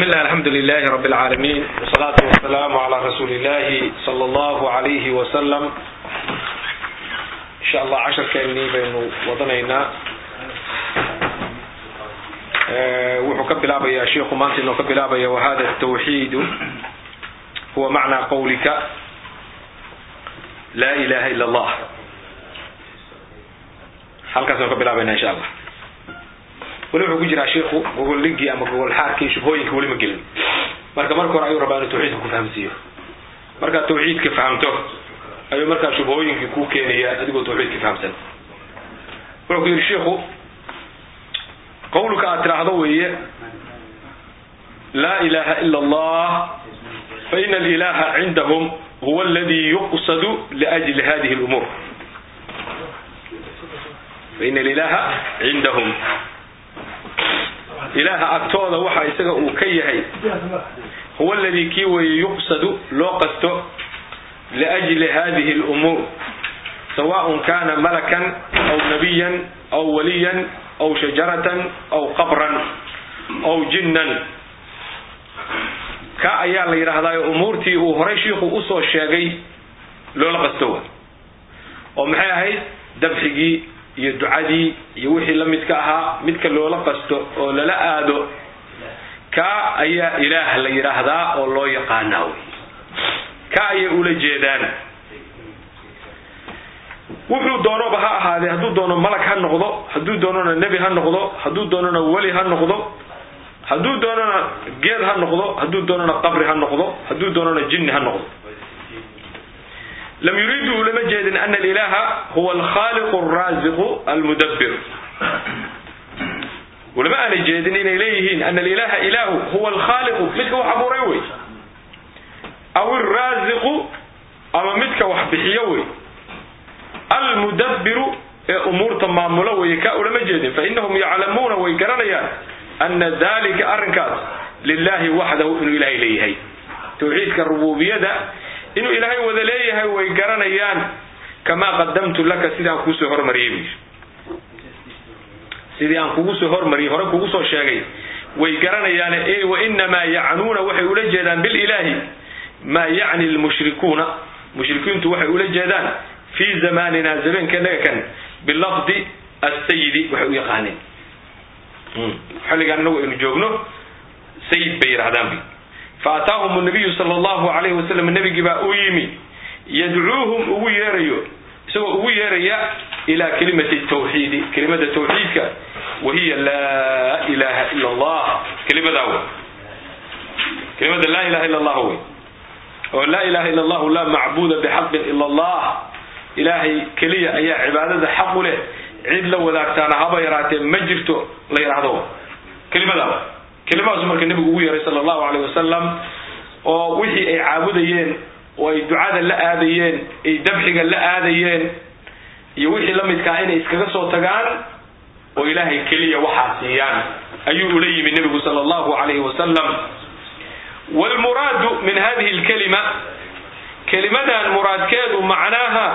بسم الله الحمد لله رب العالمين والصلاة والسلام على رسول الله صلى الله عليه وسلم إن شاء الله عشر كأني بين وضنينا wuxuu ka bilaabayaa sheikhu maanta inuu ka bilaabaya wahada التwxiid huwa macnى qawlika la ilaha ilا اllah halkaasnu ka bilaabayna insha allah weli wuxuu ku jiraa sheiku gogoligii ama gogol xaarkii shubhooyinka weli ma gelin. Marka marka hore ayuu rabaa inuu tawxiidka ku fahamsiiyo. Markaad tawxiidka fahamto ayuu markaa shubhooyinkii kuu keenaya adigoo tawxiidka fahamsan. Wuxuu ku yidhi sheiku qawlka aad tidhaahdo weeye laa ilaha ila allah faina alilaha cindahum huwa aladi yuqsadu liajli hadihi lumuur faina alilaha cindahum ilaaha agtooda waxa isaga uu ka yahay. Huwa aladii kii weeye yuqsadu loo qasto liajli hadihi lumuur sawaء kana malakan aw nabiyan aw waliyan aw shajaratan aw qabran aw jinnan. Ka ayaa la yidhaahdaa umuurtii uu horay shiiku u soo sheegay loola qasto. Oo maxay ahayd? Dabxigii iyo ducadii iyo wixii la midka ahaa midka loola qasto oo lala aado ka ayaa ilaah la yidhaahdaa oo loo yaqaanaa wy ka ayay ula jeedaan. Wuxuu doonoba ha ahaadee hadduu doono malag ha noqdo hadduu doonona nebi ha noqdo hadduu doonona weli ha noqdo hadduu doonona geed ha noqdo hadduu doonona qabri ha noqdo hadduu doonona jinni ha noqdo lam yuriidu ulama jeedin ana alilaha huwa alkhaliqu alraziqu almudabbir ulama aana jeedin inay leeyihiin ana alilaha ilahu huwa alkhaliqu midka wax abuuray wey aw alraziqu ama midka wax bixiyo wey almudabbiru ee umuurta maamulo weye ka ulama jeedin fainahum yaclamuuna way garanayaan ana dalika arrinkaas lilahi waxdahu inuu ilaahay leeyahay tawxiidka rububiyada inuu ilaahay wada leeyahay way garanayaan kamaa qadamtu laka sidii aan kuusoo hormariyey bu sidii aan kugu soo hormariyey hore kugu soo sheegay way garanayaan e wainamaa yacnuuna waxay ula jeedaan bililahi maa yacni lmushrikuuna mushrikiintu waxay ula jeedaan fii zamanina zameenkenaga kan bilafdi asayidi waxay u yaqaaneen. Xilligaan inagu aynu joogno sayid bay yidhahdaan faataahum nabiyu sal allahu alayhi wasalam nebigii baa u yimi yadcuuhum ugu yeerayo isagoo ugu yeeraya ilaa kelimati tawxiidi kelimada tawxiidka wahiya laa ilaha ila allah kelimadaa wey. Kelimada laa ilaha ila allah wey. Oo laa ilaha ila allahu laa macbuda bixaqin ila allah ilaahay keliya ayaa cibaadada xaq u leh. Cid la wadaagtaana haba yaraatee ma jirto la yidhaahdo kelimadaaba kelimadaas marka nebigu ugu yeeray sala allahu alayh wasalam oo wixii ay caabudayeen oo ay ducada la aadayeen ay dabxiga la aadayeen iyo wixii la midkaa inay iskaga soo tagaan oo ilaahay keliya waxaa siiyaan. Ayuu ula yimi nebigu sala allahu alayhi wasalam wlmuraadu min hadihi lkalima kelimadan muraadkeedu macnaaha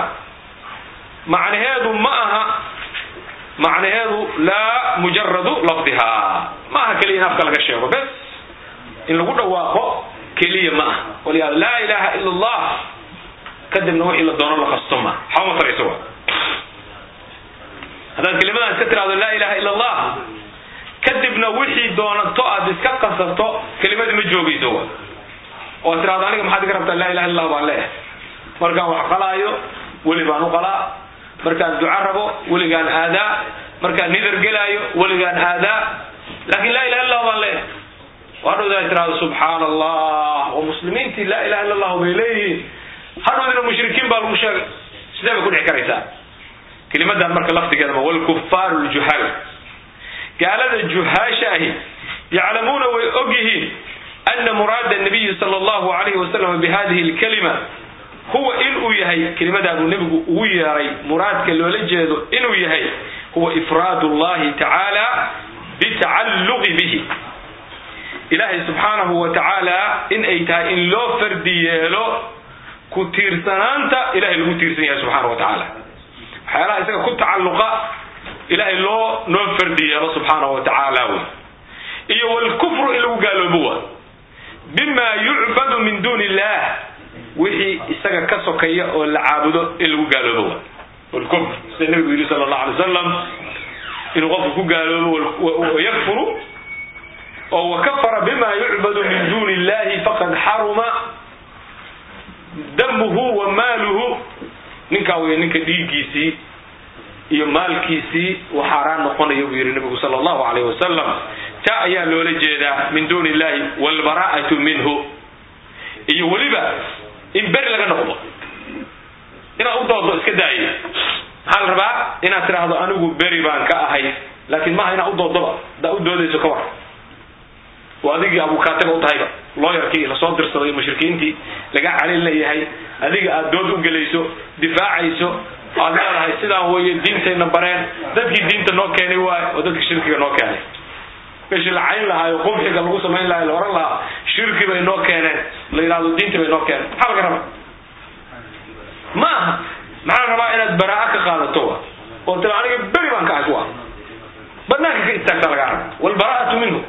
macnaheedu ma aha macnaheedu laa mujaradu lafdiha. Ma aha keliya in afka laga sheego bes. In lagu dhawaaqo keliya ma aha. Walyaa laa ilaha ila allah kadibna wixii la doono la qasto ma xawma taraysa wa? Haddaad kelimadan iska tirahdo laa ilaha ila allah kadibna wixii doonato aad iska qasato kelimadi ma joogayso wa? Oo ad tirahdo aniga maxaad iga rabtaa laa ilaha illa allah baan leeyahay. Markaan wax qalaayo weli baan u qalaa markaan duca rabo weligaan aadaa. Markaan nidar gelaayo weligaan aadaa. Laakin laa ilaha illah baan leeyahay. Hadhowda ay tirahdo subxaana allah oo muslimiintii laa ilaha illa allahu bay leeyihiin. Hadhowdina mushrikiin baa lagu sheegay. Sidee bay ku dhici karaysaa. Kelimadan marka lafdigeedaba wlkufaaru ljuhaal gaalada juhaasha ahi yaclamuuna way og yihiin ana muraada nabiyi sala allahu alayhi wasalam bihadihi lkalima huwa inuu yahay kelimadaabuu nebigu ugu yeeray muraadka loola jeedo inuu yahay huwa ifraad llahi tacaala bitacalluqi bihi. Ilaahay subxaanahu wa tacaala in ay tahay in loo fardi yeelo ku tiirsanaanta ilahay lagu tiirsan yahay subxaana wa tacaala. Waxyaalaha isaga ku tacalluqa ilaahay loo noo fardi yeelo subxaanahu wa tacaala wey iyo wlkufru in lagu gaaloobo waa bima yucbadu min duuni illah wixii isaga ka sokaya oo la caabudo in lagu gaaloobo. Wa lkufr sida nabigu yidhi sala allahu alay wasalam inuu qofku ku gaaloobo yakfuru oo wakafara bima yucbadu min duuni illahi faqad xaruma damuhu wa maaluhu. Ninkaa wey ninka dhiiggiisii iyo maalkiisii uu xaaraan noqonaya buu yidhi nabigu sala allahu alayh wasalam taa ayaa loola jeedaa min duuni illahi waalbaraa'atu minhu. Iyo weliba in beri laga noqdo. Inaad u doodo iska daaye maxaa la rabaa inaad tidhaahdo anigu beri baan ka ahay laakiin maaha inaad u doodoba haddaa u doodayso ka war. Oo adigii abukaataga u tahayba. Looyarkii la soo dirsaday mushrikiintii laga calin leeyahay. Adiga aad dood u gelayso difaacayso aad leedahay sidaan weeye diintayna bareen. Dadkii diinta noo keenay waay oo dadka shirkiga noo keenay meeshii la cayn lahaa oo qubxiga lagu samayn lahaa la ohan lahaa shirki bay noo keeneen la yidhahdo diinti bay noo keeneen. Maxaa laga rabaa? Ma aha maxaa rabaa inaad baraa'a ka qaadato? Wa oo tira aniga beri baan ka ahay. Kuwa banaanka ka istaagtaa lagaa raba waalbaraa'atu minhu.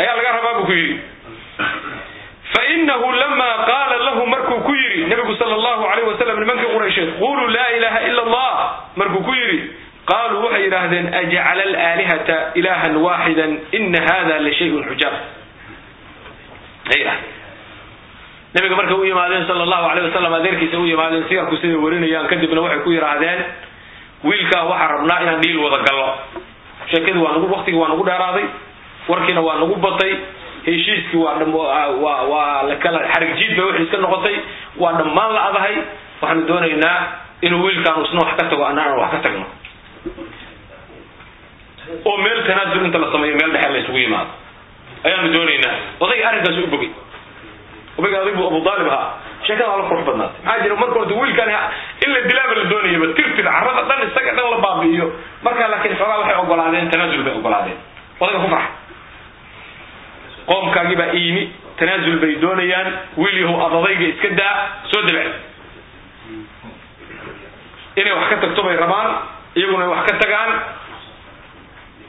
Ayaa laga rabaa buu ku yidhi. Fainahu lama qaala lahu markuu ku yidhi nabigu sal allahu alayh wasalam nimankii quraysheed quluu laa ilaha ila allah. Markuu ku yidhi qaaluu waxay yidhaahdeen ajcala alaalihata ilahan waaxida ina hada la shayun xujaab nabiga markay u yimaadeen sal allahu alayh wasalam adeerkiisa u yimaadeen sigarku siday warinayaan kadibna waxay ku yidhaahdeen wiilkaa waxaa rabnaa inaan dhiil wada gallo sheekadii waa nagu waktigii waa nagu dheeraaday warkiina waa nagu batay heshiiskii waa waa lakala xarigjiid bay wixii iska noqotay waa dhammaan la adahay waxaanu doonaynaa inuu wiilkaanu isna wax ka tago annaan wax ka tagno oo meel tanaasul inta la sameeyo meel dhexe la isugu yimaado. Ayaanu doonaynaa. Odayga arrinkaas u bogay odaga adigu abu aalib ahaa. Sheekada waa la qurux badnaatay. Maxaa jira marka horta wiilkan in la dilaaba la doonayaba tirtir carrada dhan isaga dhan la baabi'iyo. Markaa laakiin xoogaa waxay ogolaadeen tanaasul bay ogolaadeen. Odayga ku farxa qoomkaagii baa iyimi tanaasul bay doonayaan. Wiil yahow adadayga iska daa soo dabac. Inay wax ka tagto bay rabaan iyaguna wax ka tagaan.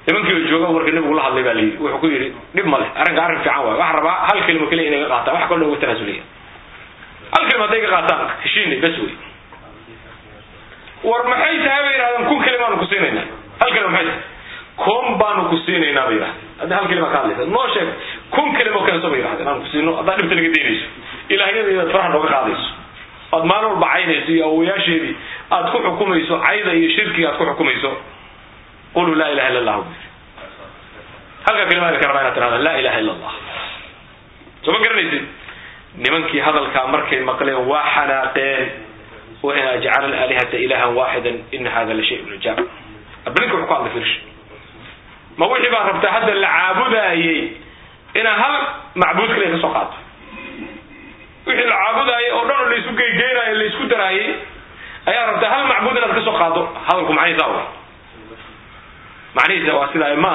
Nimankii oo jooga marka nabigu la hadlay baa layidhi wuxuu ku yidhi dhib ma leh arrinka arrin fiican waay. Waxaa rabaa hal kelimo keliya inay ka qaataan. Wax kaloo uga tanaasulaya. Hal kelima hadday ka qaataan heshiinay bas wey war maxay tahay? bay yidhahdeen. Kun kelimaanu ku siinaynaa. Hal kelima maxay tahay? Kun baanu ku siinaynaa bay yidhahdeen. Hadda hal kelima ka hadlaysa noo sheeg kun kelimo kaleso bay yidhahdeen. Aan ku siino haddaad dhibta naga daynayso ilaahyadeedaad faraha nooga qaadayso aad maalin walba caynayso iyo awoyaasheedii aad ku xukumayso cayda iyo shirkiga aad ku xukumayso. Quluu laa ilaha illa yidhi. Halkaa kelimaad ka rabaa inaad tirahda laa ilaha illa allah soo ma garanaysid? Nimankii hadalkaa markay maqleen waa xanaaqeen waxayna ajcala alaalihata ilahan waaxidan ina hada la shayun ujaab. Abninka wuxuu ku hadlay firsh ma wixii baa rabtaa hadda la caabudaayey inaa hal macbuud kaliya ka soo qaato wixii la caabudaayay oo dhan oo la isku geygeynayo la isku daraayey ayaa rabtaa hal macbuud inaad ka soo qaado hadalku macnihiisa wa macnihiisa waa sidaa ma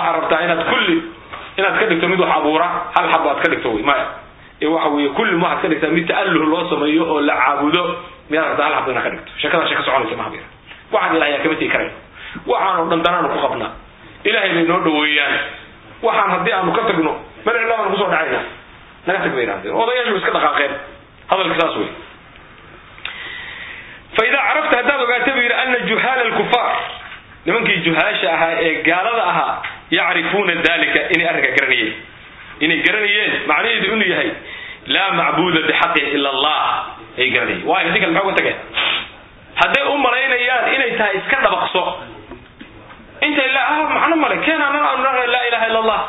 aha rabtaa inaad kulli inaad ka dhigto mid wax abuura hal xabo aad ka dhigto wy maya ee waxa weeye kulli waxaad ka dhigtaa mid ta'alluh loo sameeyo oo la caabudo miyaad rabtaa hal xabo inaad ka dhigto. Sheekadaa sheeka soconaysa maha bira waxaan ilahay yaa kama tegi karayn waxaan oo dhan danaanu ku qabnaa. Ilaahay bay noo dhaweeyaan waxaan haddii aanu ka tagno meel cidla baanu ku soo dhacayna naga tag bay yidhahdeen odayaashu iska dhaqaaqeen hadalka saas wey fa idaa carafta haddaad ogaato buu yidhi ana juhaala alkufaar nimankii juhaasha ahaa ee gaalada ahaa yacrifuuna dalika inay arrinka garanayeen inay garanayeen macnaheedu inuu yahay laa macbuuda bixaqin ila allah ay garanayeen waayo haddii kale maxaa uga tageen hadday u malaynayaan inay tahay iska dhabaqso intay macno male keenaan aanu laa ilaha illa allah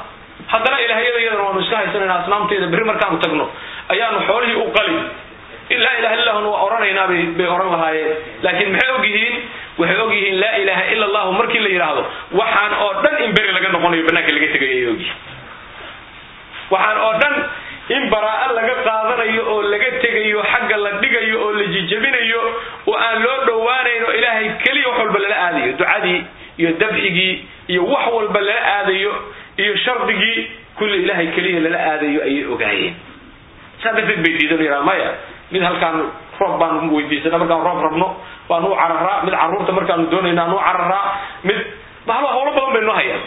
haddana ilahyada iyadana waanu iska haysanayna asnaamteeda berri markaanu tagno ayaanu xoolihii u qali in laa ilaha illa waa oranaynaa bay oran lahaayeen. Laakiin maxay og yihiin waxay og yihiin laa ilaha illa allahu markii la yidhaahdo waxaan oo dhan in beri laga noqonayo banaanka laga tegayo ay ogyihiin. Waxaan oo dhan in baraa'o laga qaadanayo oo laga tegayo xagga la dhigayo oo la jijabinayo oo aan loo dhowaanayn oo ilaahay keliya wax walba lala aadayo. Ducadii iyo dabxigii iyo wax walba lala aadayo iyo shardigii kulli ilaahay keliya lala aadayo ayay ogaayeen. Saa darteed bay diidan maya mid halkaan roob baanu weydiisana markaan roob rabno waanu cararaa mid carruurta markaanu doonayna anu cararaa mid bahlo hawlo badan bay noo hayaan.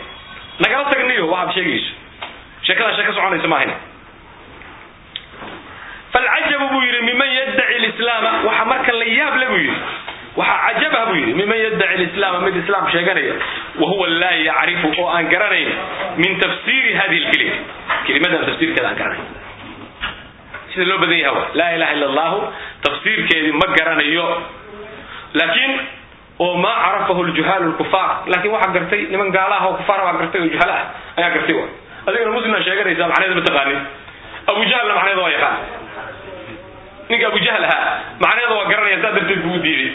Nagala tagniyo waxaad sheegayso. Sheekadaa sheeka soconaysa maahayna. Falcajabu buu yidhi miman yaddaci lislaama waxa marka la yaab le buu yidhi waxaa cajabah buu yidhi miman yaddaci lislaama mid islaam sheeganaya wa huwa laa yacrifu oo aan garanayn min tafsiiri hadihi lkelima kelimadan tafsiirkeeda aan garanayn. Sida loo badan yaha laa ilaha illa allahu tafsiirkeedii ma garanayo. Laakiin oo maa carafahu ljuhaalu lkufaar laakiin waxaa gartay niman gaalaah oo kufaar baa gartay oo juhala ah ayaa gartay wa adigana muslimna sheeganaysa macneeda ma taqaanin abu jahlna macneeda waa yaqaan. Ninka abu jahl ahaa macneeda waa garanaya saa darteed buu u diiday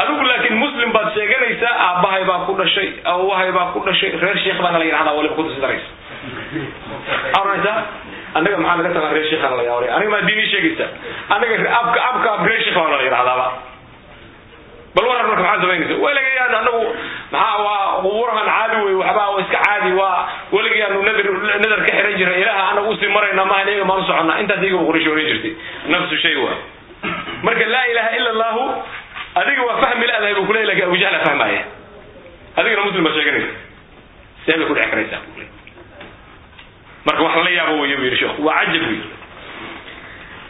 adigu laakiin muslim baad sheeganaysaa aabbahay baa ku dhashay awahay baa ku dhashay reer sheekh baana la yidhahdaa waliba kutusi daraysa oranaysaa anaga maxaa naga tagaa reer sheekhana la yaabay aniga maa diini sheegaysa anaga abka abka ab reer sheekh baana la yidhahdaaba. Bal waran marka maxaa samaynaysa? Weligayaad anagu maxaa waa qubuurahan caadi wey waxba waa iska caadi waa weligayaanu nadar nadar ka xiran jiray ilaaha anagu u sii marayna maaha iyaga maan soconnaa intaas iyaga quraysh oran jirtay. Nafsu shay waa. Marka laa ilaha ila allahu adiga waa fahmi la-dahay buu kuley laakiin abu jahla fahmaaya adigana muslim baa sheeganaysa see bay ku dheci karaysaa marka wax lala yaabo wey bu yidhi sheekhu waa cajab buu yidhi.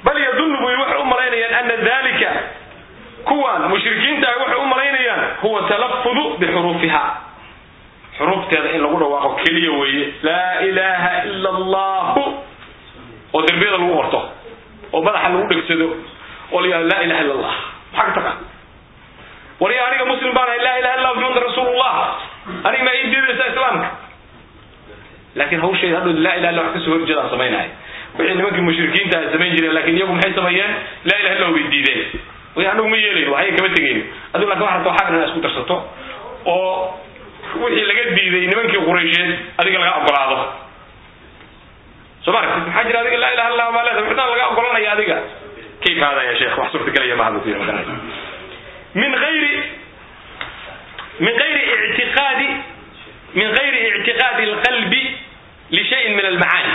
Bal yadunnu buu yidhi waxay u malaynayaan ana dalika kuwan mushrikiinta waxay u malaynayaan huwa talafudu bixuruufiha xuruufteeda in lagu dhawaaqo keliya weeye laa ilaha ila allahu oo derbiyada lagu qorto oo madaxa lagu dhegsado oo la yihahdo laa ilaha illa allah. Maxaa ka taqaan warya aniga muslim baan ahay laa ilaha illa muxamad rasuulullah aniga maa ii diidaysaa islaamka laakiin hawsheeda hadhood laa ilaha illa wax ka soo horjeedaan samaynaya wixii nimankii mushrikiinta ay samayn jireen laakiin iyagu maxay sameeyeen laa ilaha illa bay diideen way anagu ma yeelayn waxay kama tegayno adigu laakiin waxa rabta waxaa inaa isku darsato oo wixii laga diiday nimankii quraysheed adiga laga ogolaado soo ma aragtid maxaa jira adiga laa ilaha illa baa leedahay wixdaan laga ogolanaya adiga kayf hada ya sheekh wax suurtagelaya maaha buu ku yiri magaranaysa min ayri min ayri ictiqaadi min gayri ictiqaadi alqalbi lishayin min almacaani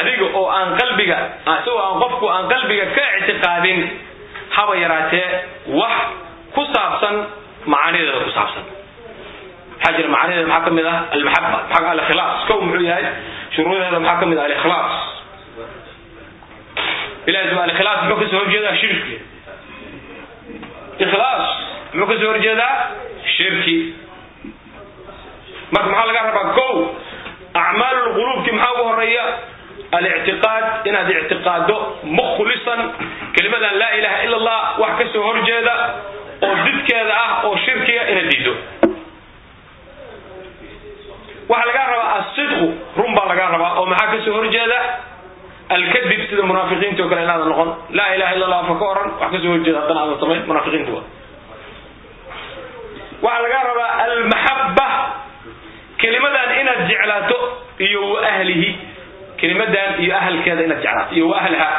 adiga oo aan qalbiga isagoo aan qofku aan qalbiga ka ictiqaadin haba yaraatee wax ku saabsan macaanideeda ku saabsan. Maxaa jira macaanideeda maxaa ka mid ah? Almaxaba maxaa alikhlaas. Kow muxuu yahay? Shuruudeeda maxaa ka mid ah? Alikhlaas. Ilahi sub alikhlaas muxuu ka soo horjeedaa shirki ikhlaas muxuu ka soo horjeedaa? Shirki. Marka maxaa laga rabaa? Kow acmaalu lquluubki maxaa ugu horreeya alictiqaad inaad ictiqaado mukhlisan kelimadan laa ilaha ila allah wax ka soo horjeeda oo didkeeda ah oo shirkiga inaad diido waxaa lagaa rabaa asidqu run baa lagaa rabaa oo maxaa ka soo horjeeda alkadib sida munaafiqiinti o kale inaadan noqon laa ilaha illa allah fa ka oran wax ka soo horjeeda haddana aadan samayn munaafiqiinti wa waxaa lagaa rabaa almaxaba kelimadan inaad jeclaato iyo wa ahlihi kelimadan iyo ahalkeeda inaad jeclaato iyo wa ahlaha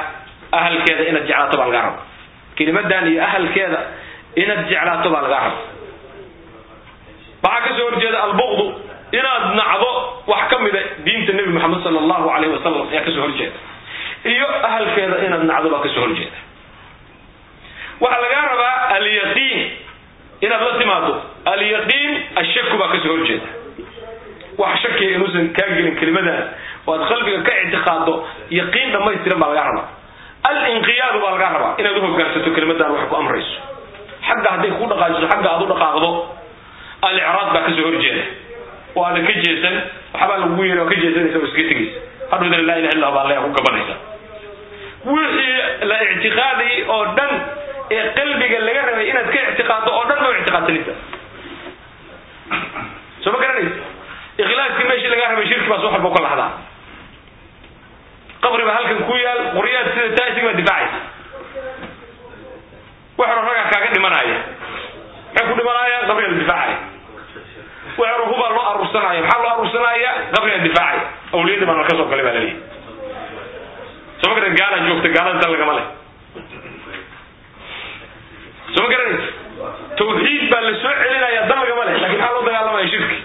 ahalkeeda inaad jeclaato baa lagaa raba kelimadan iyo ahalkeeda inaad jeclaato baa lagaa raba waxaa ka soo horjeeda albuqdu inaad nacdo wax ka mida diinta nebi moxamed sala allahu alayhi wasalam ayaa ka soo horjeeda iyo ahalkeeda inaad nacdo baa ka soo horjeeda waxaa lagaa rabaa alyaqiin inaad la timaado alyaqiin ashaku baa ka soo horjeeda wax shakiya inuusan kaa gelin kelimadan oo aad qalbiga ka ictiqaado yaqiin dhammaystiran baa lagaa rabaa. Alinqiyaadu baa lagaa rabaa inaad uhogaansato kelimadan wax ku amrayso. Xagga hadday ku dhaqaajiso xagga aad u dhaqaaqdo alicraad baa ka soo horjeeda oo aadan ka jeesan waxbaa lagugu yeeri oo ka jeesanaysa oo iskaga tegaysa hadhowdana laa ilaha illa baa leeya ku gabanaysa wixii la ictiqaadayay oo dhan ee qalbiga laga rabay inaad ka ictiqaado oo dhan ma ictiqaadsanaysa soo ma garanaysa ikhlaaskii meeshii lagaa rabay shirki baas wax walba ka lahdaa qabri baa halkan ku yaal quryaad sida taasig baa difaacaysa. Waxaro ragaa kaaga dhimanaya. Maxay ku dhimanayaan qabriga difaacaya. Waxaro hubaa loo aruursanaya maxaa loo aruursanaya qabriga difaacaya. Awliyadii baan ka soo galay baa laleeyahy soo ma garan gaala joogta gaalada dan lagama leh. Soo ma garanaysa tawxiid baa la soo celinaya dan lagama leh laakiin maxaa loo dagaalamaya shirki?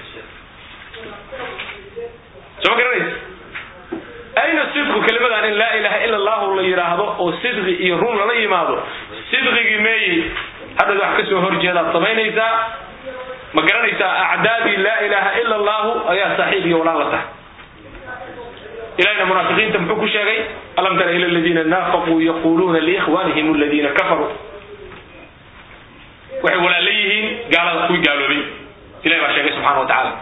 Soo ma garanaysa ayna sidqu kelimadan in laa ilaha ila allahu la yidhaahdo oo sidqi iyo run lala yimaado sidqigii meeyi hadhaad wax ka soo horjeedaad samaynaysaa. Ma garanaysaa acdaadii laa ilaha ila allahu ayaa saaxiib iyo walaal la tahay ilahina munaafiqiinta muxuu ku sheegay alam tara ila aladiina naafaquu yaquluuna liikhwanihim aladiina kafaruu waxay walaala yihiin gaalada kuwii gaaloobay. Ilahi baa sheegay subxana wa tacala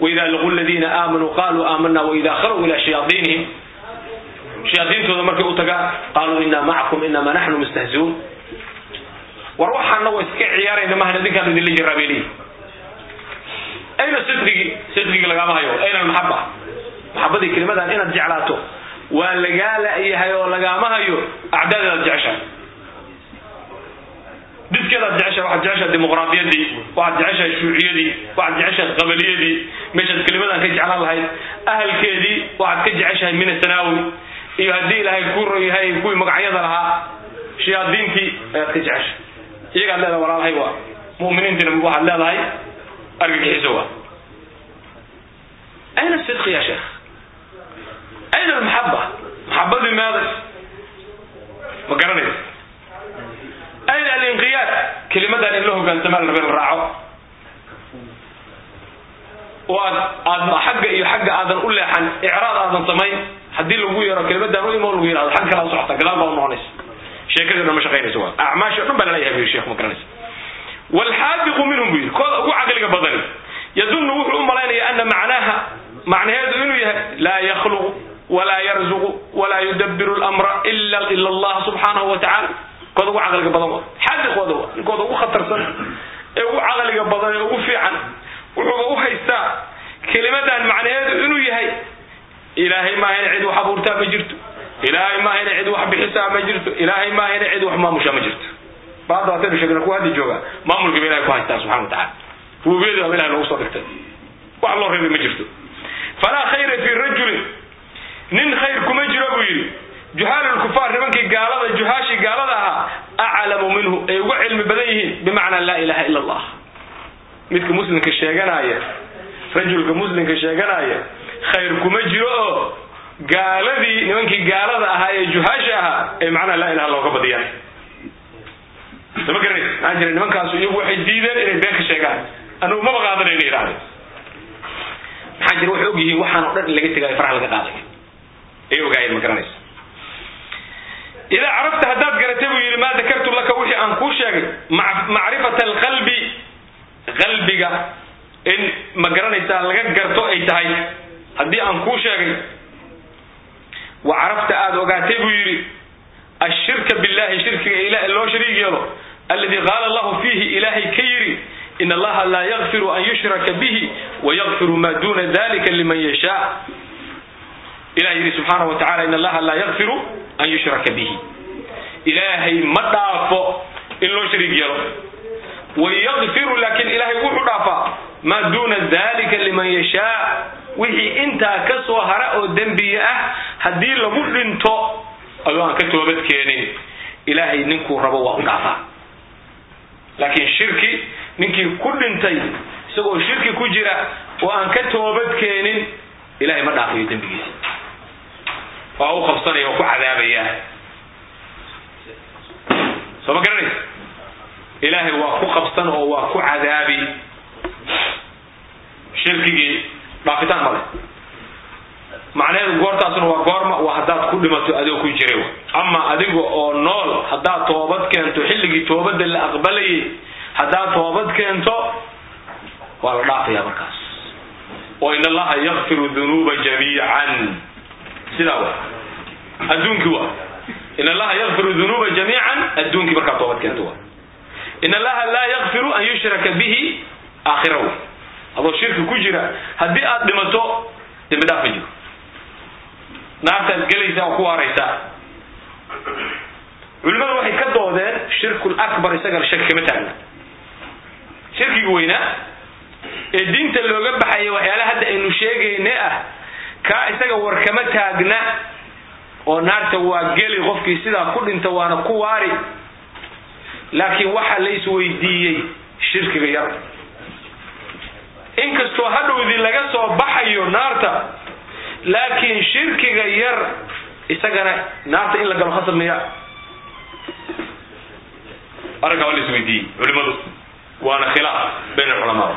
waida laquu ladiina aamanuu qaluu aamana waida khaluu ila shayaaiinihim shayaaiintooda markay u tagaan qaaluu ina macakum inama naxnu mustahziuun war waxaana wa iska ciyaarayna mahana idinkaan idinla jaraabeliy ayna sidqigii sidqigii lagaama hayo ayna almaxaba maxabadii kelimadan inaad jeclaato. Waa lagaa la-yahay oo lagaama hayo acdaadaad jeceshahay didkeedaad jeceshahay waxaad jeceshahay dimuqraadiyadii waxaad jeceshahay shuuciyadii waxaad jeceshahay qabaliyadii meeshaad kelimadan ka jeclaan lahayd. Ahalkeedii waxaad ka jeceshahay mina sanaawi iyo haddii ilaahay ku yahay kuwii magacyada lahaa shayaadiintii ayaad ka jeceshahay. Iyagaad leedahay walaalahay waa. Muminiintiina waxaad leedahay argagixiso waa. Ayna sidqi sheekh ayna almaxaba maxabadii meeday ma garanaysa ayna alinqiyaad kelimadan in la hogaansamaa la rabe la raaco oo aad aad xagga iyo xagga aadan u leexan icraad aadan samayn haddii lagu yaro kelimadan u imo lagu yiraahdo xag kala socota gadaal baa u noqonaysa sheekadii dhan ma shaqaynaysa waa acmaashii o dhan baa la leeyahay sheekh ma garanaysa waalxaadiqu minhum buu yidhi kooda ugu caqliga badani yadunnu wuxuu u malaynaya ana macnaaha macnaheedu inuu yahay laa yakhluqu walaa yarzuqu walaa yudabiru lmra ila ila allah subxaanahu wa tacala kooda ugu caqliga badan wa xaadiqooda wa ninkooda ugu khatarsan ee ugu caqliga badan ee ugu fiican wuxuuba u haystaa kelimadan macnaheedu inuu yahay ilaahay maahayna cid wax abuurtaa ma jirto ilaahay maahayna cid wax bixisaa ma jirto ilaahay maahayna cid wax maamushaa ma jirto baada haddaynu sheegna kuwa hadda jooga maamulkiiba ilahay ku haystaa subxana wa tacala rububiyadii baba ilahay loogu soo dhigtay wax loo reebay ma jirto falaa khayra fii rajulin nin khayr kuma jiro buu yidhi. Juhaal lkufaar nimankii gaalada juhaashii gaalada ahaa aclamu minhu ay uga cilmi badan yihiin bimacnaa laa ilaha ila allah. Midka muslimka sheeganaya rajulka muslimka sheeganaya khayr kuma jiro oo gaaladii nimankii gaalada ahaa ee juhaasha ahaa ee macnaha laa ilaha looga badiyaan. Sama garanay maxaa jira nimankaasu iyagu waxay diideen inay been ka sheegaan. Anugu maba qaadanayna yidhahdeen maxaa jira? Waxay og yihiin waxaan o dhan in laga tegaayo farax laga qaadayo ay ogaayeen ma garanaysa idaa carafta haddaad garatay buu yidhi maa dakartu laka wixii aan kuu sheegay macrifata alqalbi. Qalbiga in ma garanaysaa laga garto ay tahay haddii aan kuu sheegay. Wa carafta aada ogaatay buu yidhi ashirka billahi shirkiga loo shariig yeelo alladii qaala allahu fiihi ilaahay ka yidhi in allaha laa yakfiru an yushraka bihi wayakfiru maa duna dalika liman yashaa ilah yidhi subxaana wa tacala in allaha laa yakfiru an yushraka bihi. Ilaahay ma dhaafo in loo shariig yeelo. Wayakfiru laakiin ilaahay wuxuu dhaafaa maa duuna dalika liman yashaa. Wixii intaa ka soo hara oo dembiga ah haddii lagu dhinto adoo aan ka toobad keenin. Ilaahay ninkuu rabo waa u dhaafaa. Laakiin shirki ninkii ku dhintay isagoo shirki ku jira oo aan ka toobad keenin ilahay ma dhaafayo dembigiisa waa u qabsanaya oo ku cadaabaya. Soo ma garanaysa ilaahay waa ku qabsan oo waa ku cadaabi. Shirkigii dhaafitaan male macnaheedu goortaasuna waa goorma waa haddaad ku dhimato adigoo ku jiray ama adiga oo nool haddaad toobad keento xilligii toobadda la aqbalayay haddaad toobad keento waa la dhaafaya markaas. Oo in allaha yakfiru dunuuba jamiican sidaa wa? Adduunkii wa? In allaha yakfiru dunuuba jamiican adduunkii markaad toobad keento wa? In allaha laa yakfiru an yushraka bihi aakhira wa adoo shirki ku jira haddii aad dhimato dembi dhaaf ma jiro. Naartaad gelaysaa oo ku waaraysaa culimmadu waxay ka doodeen shirkul akbar isaga shaki kama taagna. Shirkiga weynaa ee diinta looga baxaya waxyaalaha hadda aynu sheegayne ah kaa isaga war kama taagna oo naarta waa geli qofkii sidaa ku dhinta waana ku waari. Laakiin waxaa la isweydiiyey shirkiga yar. Inkastoo hadhowdii laga soo baxayo naarta laakiin shirkiga yar isagana naarta in la galo khasab miya arrinkaa waa la isweydiiyey. Culimadu waana khilaaf bayn alculamaa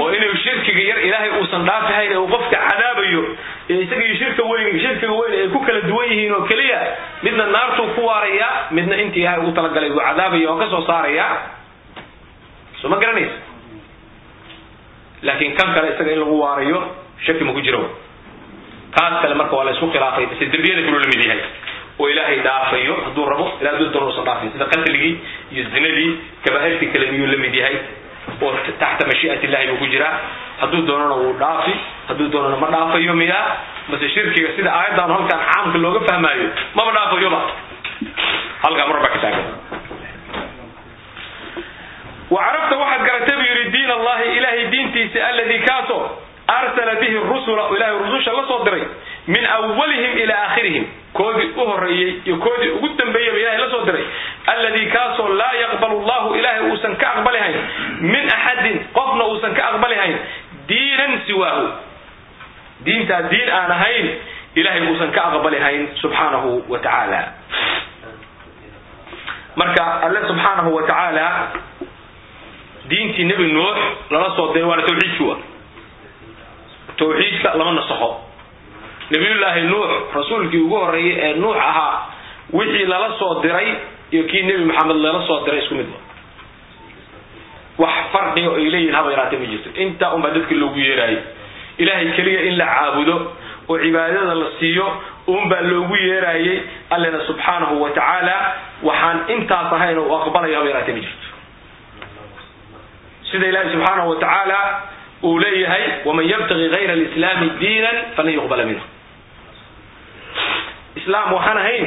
oo inuu shirkiga yar ilaahay uusan dhaafihayn ee uu qofka cadaabayo ee isagii shirka weyn shirkiga weyn ay ku kala duwan yihiin oo keliya midna naartuu ku waarayaa midna intii ilaahay ugu talagalay buu cadaabaya oo ka soo saarayaa soo ma garanaysa? Laakiin kan kale isaga in lagu waarayo shaki ma ku jiro. Kaas kale marka waa la isku khilaafay base dembiyada kaluu la mid yahay. Oo ilaahay dhaafayo hadduu rabo ila hadduu doono usan dhaafin sida qatligii iyo zinadii kabaa'irtii kale miyuu la mid yahay oo taxta mashii'at illahi buu ku jiraa hadduu doonana wuu dhaafi hadduu doonana ma dhaafayo miyaa mase shirkiga sida aayaddan halkaan caamka looga fahmaayo maba dhaafayoba halkaa marba ka taagan wa carabta waxaad garatay buu yidhi diin allahi ilaahay diintiisa alladii kaasoo arsala bihi rusula ilahay rususha la soo diray min awalihim ila aakhirihim koodii u horeeyey iyo koodii ugu dambeeyeyba ilahay la soo diray. Alladii kaasoo laa yaqbalu llahu ilaahay uusan ka aqbali hayn. Min axadin qofna uusan ka aqbali hayn. Diinan siwaahu. Diintaa diin aan ahayn ilahay uusan ka aqbali hayn subxaanahu wa tacaala. Marka alle subxaanahu wa tacaala diintii nebi nuux lala soo diray waana tawxiidki wa tawxiidka lama nasaxo nabiyullaahi nuux rasuulkii ugu horreeyey ee nuux ahaa wixii lala soo diray iyo kii nebi maxamed lala soo diray isku mid. Wax farqiga ay leeyihiin haba yaraatee ma jirto. Intaa unbaa dadka loogu yeeraayo. Ilaahay keliya in la caabudo oo cibaadada la siiyo unbaa loogu yeeraayey allena subxaanahu wa tacaala. Waxaan intaas ahayn u aqbalayo haba yaraatee ma jirto. Sida ilaahay subxaanahu wa tacaala uu leeyahay waman yabtagi hayra alislaami diinan falan yuqbala minhu islaam waxaan ahayn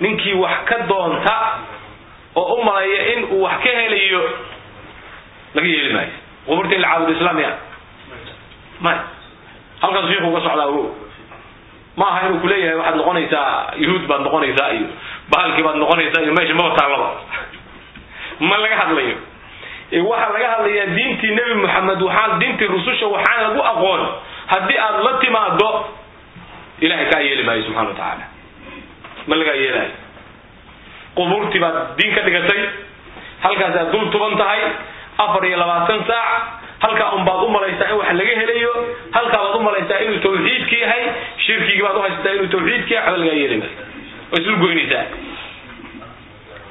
ninkii wax ka doonta oo u maleeya in uu wax ka helayo laga yeeli maayo. Quburta in la caabudo islaam ya maya halkaas shiiku uga socdaa o ma aha inuu kuleeyahay waxaad noqonaysaa yahuud baad noqonaysaa iyo bahalkii baad noqonaysaa iyo meesha maba taallaba ma laga hadlayo. Waxaa laga hadlayaa diintii nebi moxamed waxaa diintii rususha waxaan lagu aqoon. Haddii aad la timaado ilahay kaa yeeli maayo subxana wa tacaala. Ma lagaa yeelaayo qubuurtii baad diin ka dhigatay halkaasaad dul tuban tahay afar iyo labaatan saac halkaa un baad u malaysaa in wax laga helayo halkaa baad u malaysaa inuu tawxiidki yahay shirkigii baad uhaysataa inuu tawxiidki yahay waxba lagaa yeeli maayo. Oo islu goynaysaa.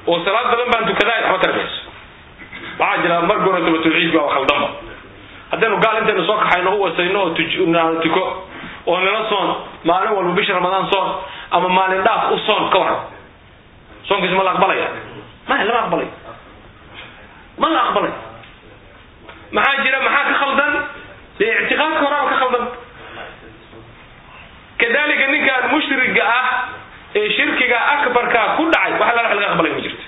Oo salaad badan baan tukadaa waxba tarbayso waxaa jira mar goortaba tawxiidka waa khaldanba haddaynu gaal intaynu soo kaxayno u wasayno oo tuko oo nala soon maalin walba bisha ramadaan soon ama maalin dhaaf u soon ka waran soonkiis ma la aqbalaya? Maya lama aqbalay. Ma la aqbalay. Maxaa jira maxaa ka khaldan? Dee ictiqaadka horaaba ka khaldan. Kadalika ninkaan mushriga ah ee shirkiga akbarka ku dhacay waxa la laga aqbalay ma jirto.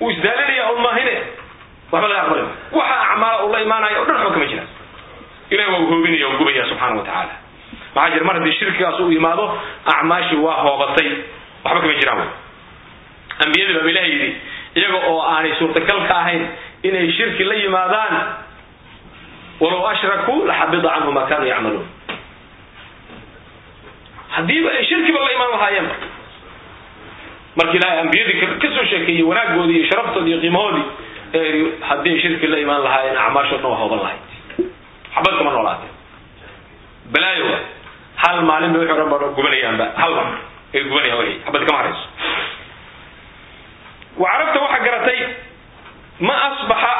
Uu isdaalinaya un maahine waxba laga aqbalay. Waxa acmaala uu la imaanaya o dhan waxba kama jiraan ilahi waa u hoobinaya o gubaya subxaana wa tacaala maxaa jira mar haddii shirkigaas uu imaado acmaashii waa hoobatay waxba kama jiraan wy ambiyadii baaba ilaha yidhi iyaga oo aanay suurtagal ka ahayn inay shirki la yimaadaan walow ashrakuu laxabida canhu ma kanuu yacmaluun. Haddiiba ay shirkiba la imaan lahaayeenba marka ilaahay ambiyadii ka soo sheekeeyey wanaagoodii iyo sharaftoodii iyo qiimahoodii haddii shirki la imaan lahaayeen acmaashood dhan waa hooban lahayd. Xabad kama noolaatee. Balaayowa hal maalin bay wixii o dhan ba. Gubanayaanba hal ay gubanayaan xabad kama harayso wa carabta waxaa garatay ma asbaxa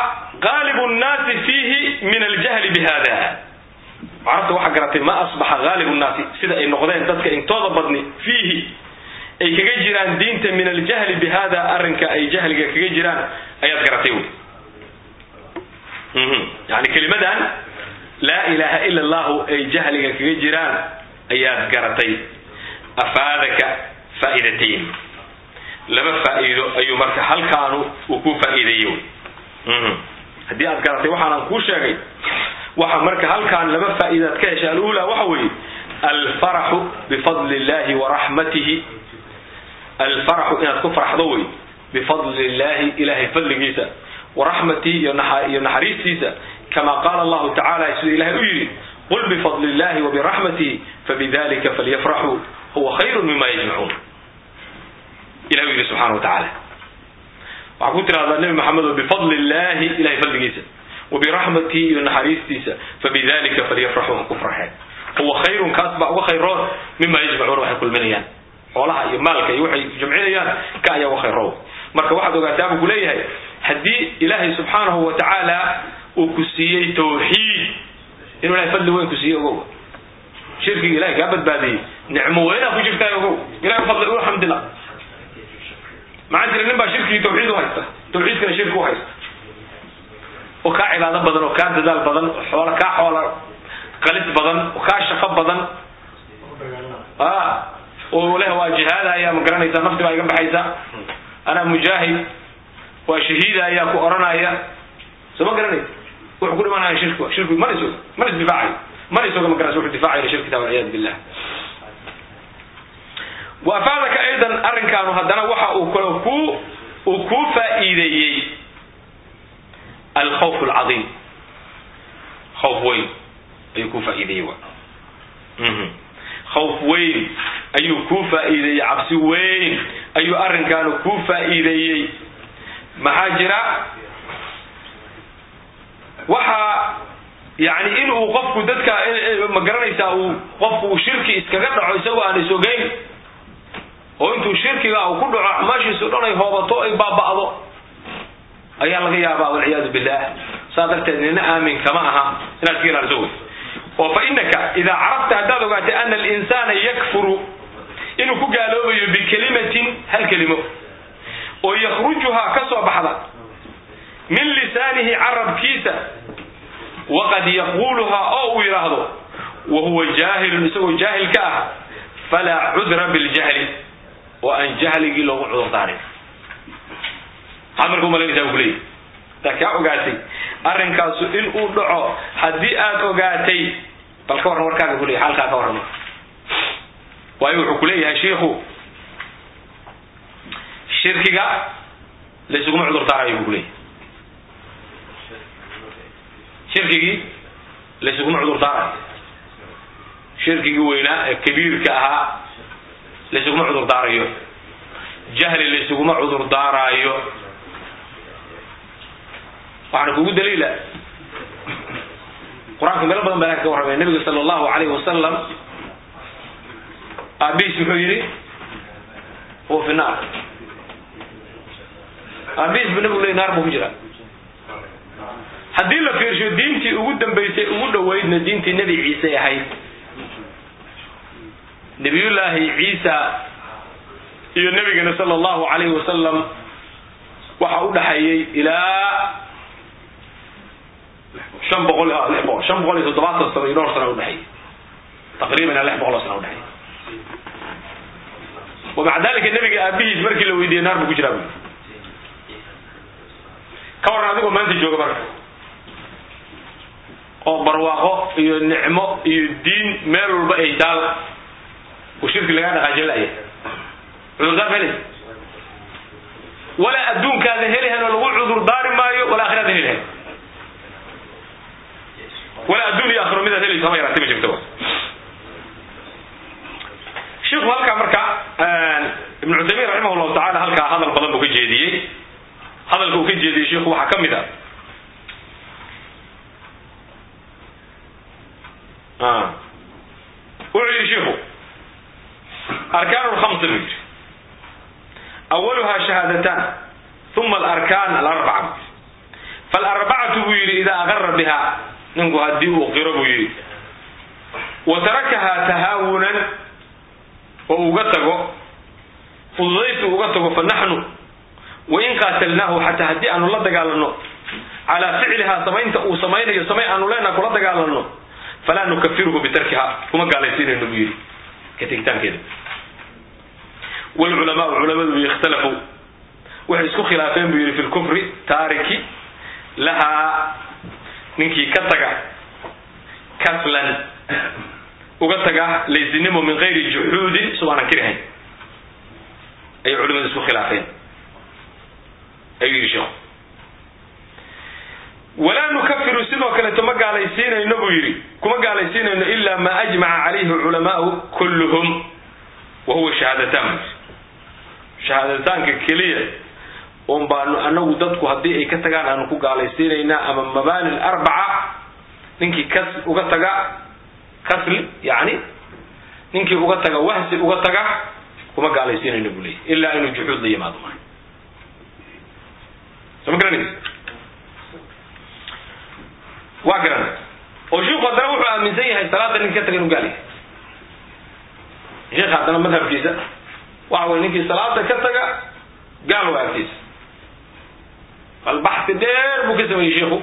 qaalibu nnaasi fiihi min aljahli bi carabta waxaa garatay ma asbaxa haalibu nnaasi sida ay noqdeen dadka intooda badni fiihi ay kaga jiraan diinta min aljahli bi hada arrinka ay jahliga kaga jiraan ayaad garatay wy yani kelimadan laa ilaha ila allahu ay jahliga kaga jiraan ayaad garatay afaadaka faaidatayn laba faa'iido ayuu marka halkaanu uu ku faa'iideeyey wy haddii aad garatay waxaanaan kuu sheegay waxa marka halkaan laba faa'iidaad ka heshay alula waxa weeye alfaraxu bifadli illahi waraxmatihi alfaraxu inaad ku farxdo wey bifadli illahi ilahay fadligiisa waraxmatihi iyo naxariistiisa. Kama qaala allahu tacala siduu ilahay u yidhi qul bifadli illahi wabiraxmatihi fabidalika falyafraxuu huwa khayru mima yajmacuun ilah u yidhi subxana wa tacaala waxaa ku tirahdaa nebi maxamed oo bifadli illahi ilahay fadligiisa wabiraxmatihi iyo naxariistiisa fabidalika falyafraxuu ha ku farxeen. Huwa khayrun kaas baa uga khayroon mima yajmacuuna waxay kulminayaan. Xoolaha iyo maalka iyo waxay jamcinayaan ka ayaa uga khayrow marka waxaad ogaataa buu ku leeyahay haddii ilaahay subxaanahu wa tacaala uu ku siiyey tawxiid inuu ilahay fadli weyn ku siiyey ogow. Shirkiga ilahay kaa badbaadiyey. Nicmo weynaa ku jirtaa ogow. Ilahay fadli u xamdila maxaa jira nin baa shirkigii tawxiid u haysta? Tawxiidkana shirki u haysta. Oo kaa cibaado badan oo kaa dadaal badan oo xoola kaa xoola qalis badan oo kaa shaqo badan. Oo leh waa jihaadaya ma garanaysa nafti baa iga baxaysa. Anaa mujaahid waa shahiida ayaa ku oranaya soo ma garanaysa wuxuu ku dhimanaya shirki shirki mana isoga mana isdifaacayo mana isoga ma garanaysa wuxuu difaacayo shirkita walciyadu billah wa afaadaka aydan arrinkaanu haddana waxa uu kale ku uu kuu faa'iideeyey alkhawf alcadiim khawf weyn ayuu kuu faa'iideeyey khawf weyn ayuu kuu faa'iideeyey cabsi weyn ayuu arrinkaanu kuu faa'iideeyey maxaa jira waxa yani inuu qofku dadka ma garanaysaa uu qofku uu shirki iskaga dhaco isagoo aan isogeyn oo intuu shirkiga uu ku dhaco acmaashiisu dhan ay hoobato ay baaba'do. Ayaa laga yaabaa walciyaadu billah. Saa darteed nina aamin kama aha. Inaad iska ilaaliso wey oo fa inaka idaa carafta haddaad ogaatay ana alinsana yakfuru inuu ku gaaloobayo bikelimatin hal kelimo. Oo yakhrujuhaa ka soo baxda min lisaanihi carabkiisa waqad yaquuluhaa oo uu yidhaahdo wa huwa jaahilun isagoo jaahil ka ah falaa cudra biljahli oo aan jahligii loogu cudur daarin. Maxaad marka umalaynaysaa bu kuleeyahy taa kaa ogaatay arrinkaasu in uu dhaco haddii aad ogaatay bal ka warran warkaaga kuleyahy xaalkaa ka warrama waayo wuxuu ku leeyahay shiikhu shirkiga laysuguma cudur daarayo buu kuleeyahy shirkigii laysuguma cudur daarayo shirkigii weynaa ee kabiirka ahaa laysuguma cudur daarayo. Jahli laysuguma cudur daaraayo. Waxaana kugu daliila. Qur'aanka meelo badan baa ilaha ka warramaya nabiga sala allahu alayhi wasalam aabihiis muxuu yidhi? Huwa fi naar. Aabihiis bu nabigu ley naar buu ku jiraa haddii la fiirsho diintii ugu dambaysay ugu dhoweydna diintii nebi ciise ahayd nabiyullaahi ciisa iyo nabigana sala allahu alayhi wasalam waxa u dhaxeeyey ilaa shan boqol shan boqol iyo toddobaatan sano iyo dhowr sana udhexeeyey taqriiban ilaa lix boqol oo sana udhexeeyey wamaca dalika nabiga aabihiis markii la weydiiyey naar buu ku jiraa bu ka warran adigoo maanta jooga marka oo barwaaqo iyo nicmo iyo diin meel walba ay taal. Uu shirki lagaa dhaqaajin laya cudurdaar ma helaysa walaa adduunkaada helihan oo lagu cudur daari maayo walaa akhiraada helihan walaa adduun iyo akhiro midaad helaysa hama yaraatay ma jirto. Shiku halkaa marka ibnu cuthaymiin raximah llahu tacala halkaa hadal badan buu ka jeediyey. Hadalka uu ka jeediyey shiku waxaa ka mid a yidhi shiku arkaan lhamsa buu yidhi awaluha shahaadatan uma alarkaan alarbaca falarbacatu buu yidhi idaa aqara biha ninku haddii uu qiro buu yidhi wa tarakahaa tahaawunan oo uga tago fududaysi uga tago fa naxnu wain qaatalnaahu xataa haddii aanu la dagaalano calaa ficlihaa samaynta uu samaynayo samay aanu leenaha kula dagaalano falaa nukafiruhu bitarkiha. Kuma gaalaysiinayno buu ka tegitaankeeda. Wlculamaau culamadu ikhtalafuu waxay isku khilaafeen buu yidhi fi lkufri taariki. Lahaa ninkii ka taga kaslan. Uga taga laysinimo min gayri juxuudin isagoo aanan kirihayn ayay culimadu isku khilaafeen. Ayuu yidhi sheekhu walaa nukafiru sidoo kaleeto ma gaalaysiinayno buu yidhi. Kuma gaalaysiinayno ila ma ajmaca calayhi culamaau kulluhum wa huwa shahaadatan shahaadataanka keliya un baanu anagu dadku haddii ay ka tagaan aanu ku gaalaysiinaynaa ama mabaani arbaca ninkii kas uga taga kasli yani ninkii uga taga wahsi uga taga kuma gaalaysiinayno buu leeyay ilaa inuu juxuud la yimaado. Maa soo ma garanaysa waa garan oo shiiku haddana wuxuu aaminsan yahay salaada ninki ka taga inuu gaal yahay sheekha haddana madhabkiisa waxa wey ninkii salaada ka taga gaal waa agtiisa bal baxsi dheer buu ka sameeyey shiiku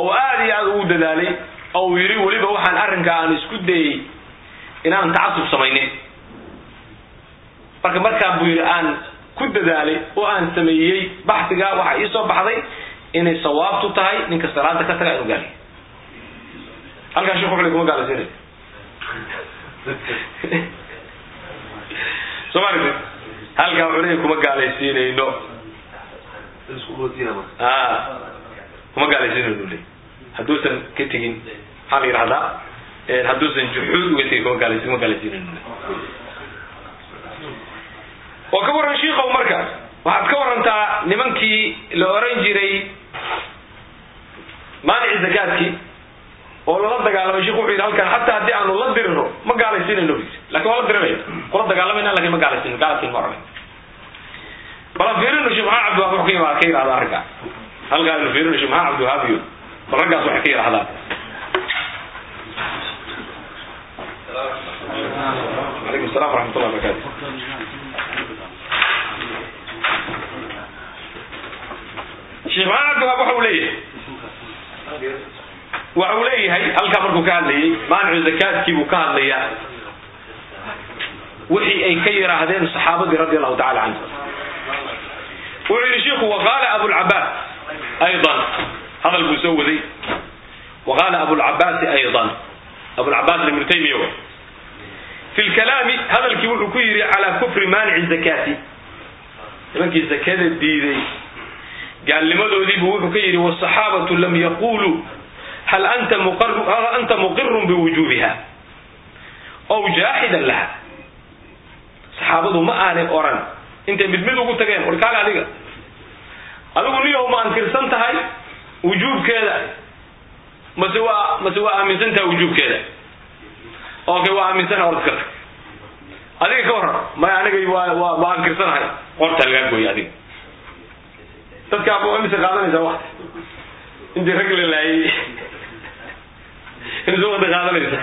oo aada iyo aada ugu dadaalay oo uu yidhi weliba waxaan arrinka aan isku dayey inaan tacasub samaynin marka markaan buu yidhi aan ku dadaalay oo aan sameeyey baxsiga waxaa ii soo baxday inay sawaabtu tahay ninka salaada ka taga inuu gaal yahay halkaa sheekh wuxuu kuma gaalaysiinay soo ma aragtid? Halkaa leeyahy kuma gaalaysiinayno a kuma gaalaysiinayno leey hadduusan ka tegin maxaa la yidhahdaa hadduusan juxuud uga tegin kuma gaalaysi kuma gaalaysiinayno le oo ka warran shiikow marka. Waxaad ka warantaa nimankii la oran jiray maanici zakaadkii oo lala dagaalamay sheiku wuxuu yidhi halkan xataa haddii aanu la dirino ma gaalaysiinayno bu yidhi laakiin waa la dirinaya kula dagaalamayna laakiin ma gaalaysiino gaaladkiin ma oranay. Balan fiirino sheekh maxamed cabdiwahaab wuxuu ka yimaada ka yidhahda arrinka. Halkaa aynu fiirino sheekh maxamed cabdiwahaab iyo bal raggaas waxay ka yidhahdaan alaykum salam waraxmat ullah barakatu sheekh maxamed cabdiwahaab waxa uu leeyahay waxa uu leeyahay halkaa markuu ka hadlayay maanicu zakaadkii buu ka hadlayaa. Wixii ay ka yidhaahdeen saxaabadii radi allahu tacala canhu wuxuu yihi shiku waqaala abulcabaas ayضan hadal buu soo waday. Waqaala abulcabaasi ayضan abulcabaas ibnu taymiya. Fi lkalaami hadalkii wuxuu ku yidhi calaa kufri maanici zakaati. Nimankii zakada diiday gaalnimadoodiibuu wuxuu ka yidhi wsaxaabatu lam yaquluu hal anta muqirun biwujubiha ow jaaxidan laha. Saxaabadu ma aanay oran. Intay mid mid ugu tageen warkaaga adiga? Adigu niyow ma ankirsan tahay wujuubkeeda. Mase waa mase waa aaminsan tahay wujuubkeeda. Okay waa aaminsana orad ka tag. Adiga ka waran maya aniga waa waa ankirsanahay qorta lagaa gooya adiga dadkaa mise qaadanaysaa wakti intii rag la laayay. Inta wada qaadanaysa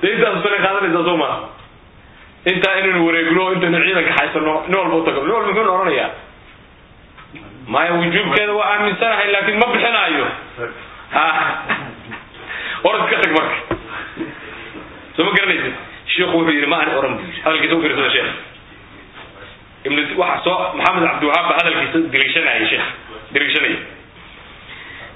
de intaas sane qaadanaysaa soo intaa inaynu wareegno intaynu ciidanka haysano nin walba utago nin walba muxuuna oranayaa maya wujuubkeeda waa aaminsanahay laakin ma bixinaayo. Ha orad ka tag marka. Soo ma garanaysid shiku wuxuu yidhi ma aan oran bu hadalkiisa u fiirsada sheekh waxa soo maxamed cabdiwahaab ba hadalkiisa diriishanaya sheekh diriishanaya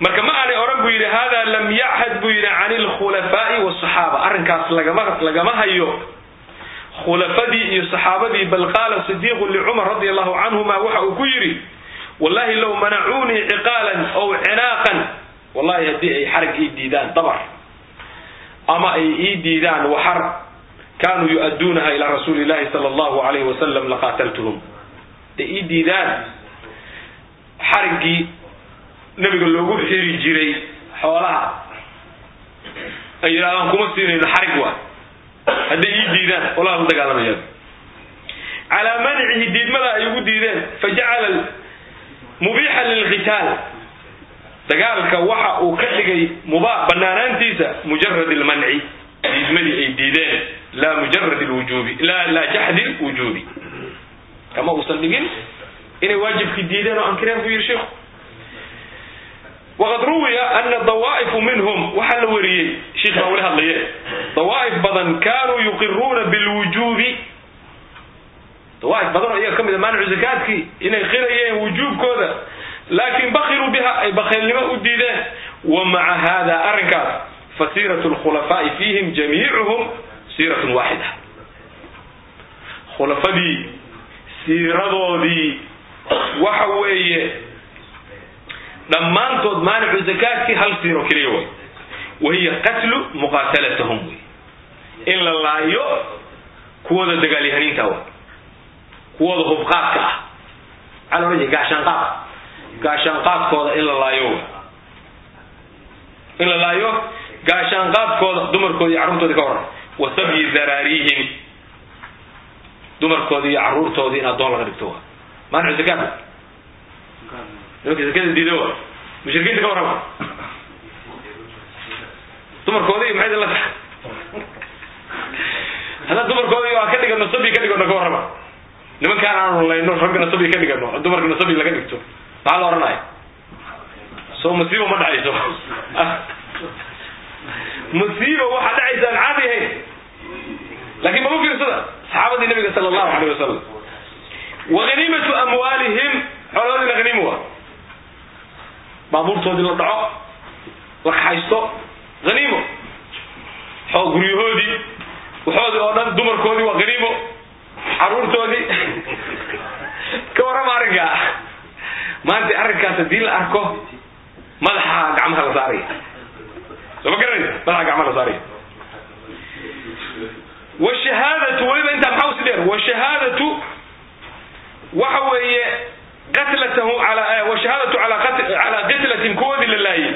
marka ma aanay oran buu yidhi hada lam yachad buu yidhi can lkhulafaa'i wsaxaaba arrinkaas lagama lagama hayo. Khulafadii iyo saxaabadii bal qaala sidiiqu licumar radi allahu canhuma waxa uu ku yidhi wallahi low manacuunii ciqaalan ow cinaaqan wallahi haddii ay xarag ii diidaan dabar ama ay ii diidaan waxar kanuu yu-adduunaha ilaa rasuuli llahi sala allahu alayhi wasalam laqaataltuhum haday ii diidaan xariggii nabiga loogu xiri jiray xoolaha ay yidhahdaan kuma siinayno xarig waa. Hadday ii diidaan olaha la dagaalamaya. Calaa manicihi diidmada ay ugu diideen fajacala mubiixan lilqitaal. Dagaalka waxa uu ka dhigay muba banaanaantiisa mujarad lmanci diidmadii ay diideen laa mujarad lwujubi la laa jaxdi lwujubi kama uusan dhigin inay waajibkii diideen oo ankireen buu yidhi sheikhu waqad ruwiya ana dawaa'ifu minhum waxaa la wariyey sheikh baa wali hadlaye dawaa'if badan kanuu yuqiruuna bilwujubi dawaaif badan oo iyaga ka mid a maanicu zakaadkii inay qirayeen wujuubkooda laakin bakiruu biha ay bakiilnimo u diideen. Wa maca hada arrinkaas fasiirat lkhulafaa'i fiihim jamiicuhum siiratun waaxida khulafadii siiradoodii waxa weeye dhammaantood maanicu zakaadkii hal siiro keliya way. Wahiya qatlu muqaatalatahum wey in la laayo kuwooda dagaalyahaniinta wa kuwooda hubqaadka ah. Maxaa la odhan jiray gaashaanqaad gaashaanqaadkooda in la laayo in la laayo gaashaanqaadkooda dumarkooda iyo carruurtoodii ka waran wa sabyi daraarihim dumarkoodii iyo carruurtoodii in addoon laga dhigto wa maanicu zakaat nimanka zakada diido mushrikiinta ka warrama dumarkoodii maxay idin la tahay haddaan dumarkoodii aan ka dhigano sabi ka dhigano ka warrama nimankaan aanu layno raggana sabi ka dhigano dumarkana sabi laga dhigto. Maxaa la odhanaya soo musiiba ma dhacayso. Musiiba waxaa dhacaysa aan caadi ahayn laakiin mama fiirsada saxaabadii nabiga sala allahu alayh wasalam wa haniimatu amwaalihim xoolahoodii la haniimo wa baabuurtoodii la dhaco la kaxaysto haniimo xoo guryahoodii waxoodii oo dhan dumarkoodii waa haniimo carruurtoodii ka warrama arrinkaa maanta arrinkaas haddii la arko madaxa gacmaha la saaraya soo ma garanaysa madaxa gacmaha la saaraya washahaadatu weliba intaa maxaa usi dheer washahaadatu waxa weeye qatlatahu ala calaa qitlatin kuwoodii la laayay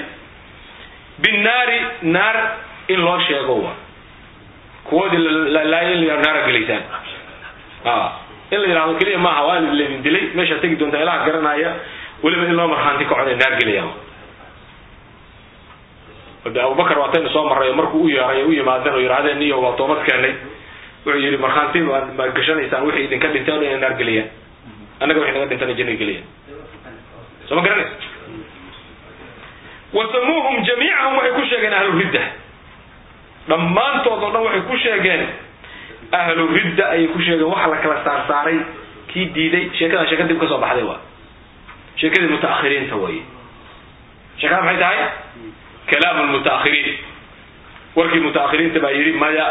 binnaari naar in loo sheego wa kuwoodii la laayay in la naara gelaysaan in la yidhahdo keliya maaha waa laydin dilay meeshaa tegi doontaa ilaha garanaya weliba in loo markhaanti kaco inay naar gelayaan de abubakar waataynu soo marray oo markuu u yeeray u yimaadeen oo yidhahdeen iyo waa toobad keenay wuxuu yidhi markhaanti ma gashanaysaan wixii idinka dhinteen inay naar geliyaan annaga wixii naga dhintana janay geliyaan soo ma garanaysa wasamuuhum jamiicahum waxay ku sheegeen ahlu ridda. Dhammaantood oo dhan waxay ku sheegeen ahlu ridda ayay ku sheegeen waxa la kala saar saaray kii diiday. Sheekadan sheeka dib ka soo baxday waa. Sheekadii mutaakhiriinta waye sheekada maxay tahay? Kalaam lmutaakhiriin warkii mutaakhiriinta baa yidhi maya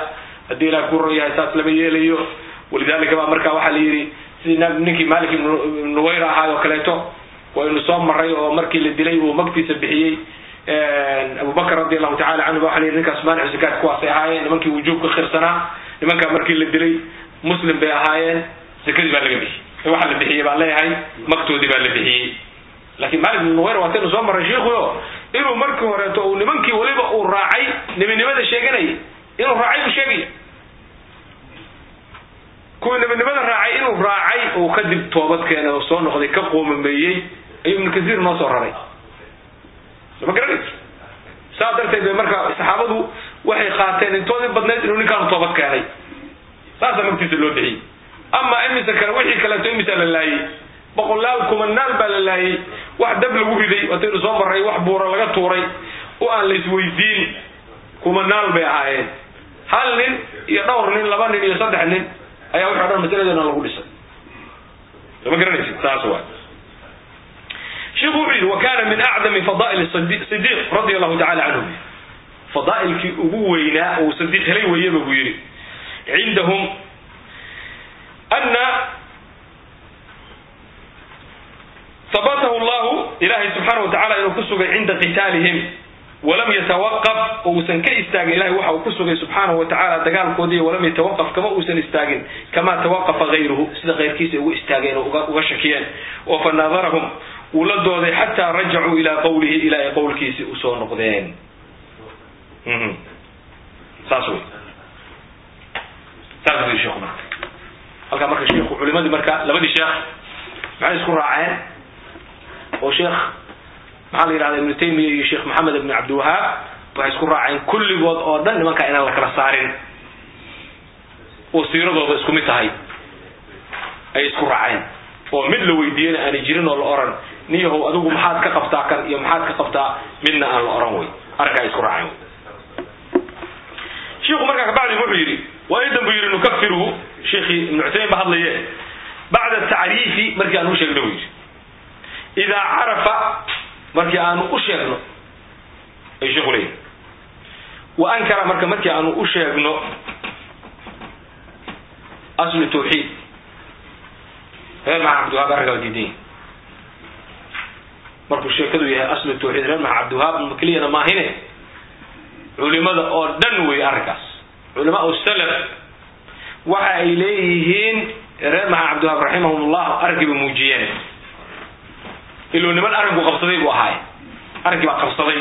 haddii ilaah ku ron yahay saas lama yeelayo walidalika baa markaa waxaa la yidhi sidii ninkii malik ibn nuwayr ahaay oo kaleeto waynu soo maray oo markii la dilay uu magtiisa bixiyey abubakr radi allahu tacala canhu ba waxa la yidhi ninkaas maanicu zakaat kuwaasay ahaayeen nimankii wujuubka khirsanaa nimankaa markii la dilay muslim bay ahaayeen zakadii baa laga bixiyey. Waxa la bixiyey baan leeyahay magtoodii baa la bixiyey. Laakiin malik ibn nuwayr waataynu soo marray shiikuyo inuu markii horeeto uu nimankii weliba uu raacay nebinimada sheeganayay inuu raacay buu sheegaya. Kuwii nebinimada raacay inuu raacay uu kadib toobad keenay oo soo noqday ka qoomameeyey ayuu ibnu kasiir noo soo raray. Ma garanaysa saas darteed bay marka saxaabadu waxay qaateen intoodii badnayd inuu ninkaanu toobad keenay. Saasaa magtiisa loo bixiyey. Ama imise kale wixii kaleeto imisaa la laayey boqolaal kumanaal baa la laayay. Wax dab lagu riday wataynu soo marray wax buura laga tuuray oo aan la isweydiin kumanaal bay ahaayeen hal nin iyo dhowr nin laba nin iyo saddex nin ayaa wixi o dhan masaladeena lagu dhisay. Ma garanaysid? Saas waa. Sheikhu wuxuu yidhi wa kana min acdami fadaa'il sidiiq radia allahu tacala canhu fadaa'ilkii ugu weynaa uu sadiiq helay weeyaba buu yidhi. Cindahum ana habatahu llahu ilaahay subxaana wa tacala inuu ku sugay cinda qitaalihim walam yatawaqaf oo uusan ka istaagin ilahay waxa uu ku sugay subxaanahu wa tacala dagaalkoodii walam yatawaqaf kama uusan istaagin kama tawaqafa hayruhu sida keyrkiisa ugu istaageen oo uga shakiyeen. Oo fa naadarahum uu la dooday xataa rajacuu ilaa qawlihi ilaa ay qowlkiisi u soo noqdeen. Saas wey saas buu sheekhu marka halkaa marka sheikhu culimadii marka labadii sheekh maxay isku raaceen? Oo sheekh maxaa la yidhahda ibnu taymiya iyo sheekh maxamed ibn cabdiwahaab waxay isku raaceen kulligood oo dhan nimankaa inaan la kala saarin. Oo siiradooda isku mid tahay ayay isku raaceen. Oo mid la weydiiyena aanay jirin oo la oran. Niyahow adigu maxaad ka qabtaa kan iyo maxaad ka qabtaa midna aan la oran wey. Arrinkaa ay isku raaceen shiku markaa kabacdi wuxuu yidhi waidan buu yidhi nukafiruhu sheekii ibnu cusaymin ba hadlaye bacda tacriifi markii aan u sheegno buu yidhi idaa carafa markii aanu u sheegno. Ayuu sheeku leeyahy wa ankara marka markii aanu u sheegno aslu tawxiid. Reer maxaa cabdiwahaab arrinkaa diidan yahy markuu sheekadu yahay aslu tawxiid reer maxaa cabdiwahaab keliyana maahine culimada oo dhan wey arrinkaas. Culamaa salaf waxa ay leeyihiin reer maxaa cabdiwahaab raximahum llah arrinkiiba muujiyeen iluu niman arrinku qabsaday buu ahaay arrinkii baa qabsaday.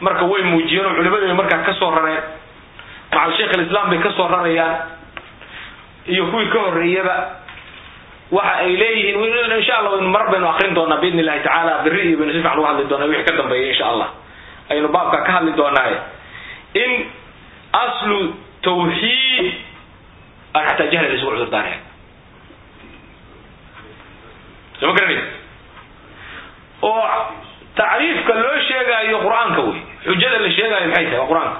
Marka way muujiyeen oo culimadii markaa ka soo rareen macal sheikh alislaam bay ka soo rarayaan. Iyo kuwii ka horreeyaba waxa ay leeyihiin insha allah waynu mar baynu akrin doonaa biidni illahi tacaala beri iyo baynu si fiican uga hadli doonaa wixii ka dambeeya insha allah. Aynu baabka ka hadli doonaaye. In aslu tawxiid aan xataa jahli laysugu cudur daareen soo ma garanaysa oo tacriifka loo sheegaayo qur'aanka wey xujada la sheegaayo maxay tahay? Waa qur'aanka.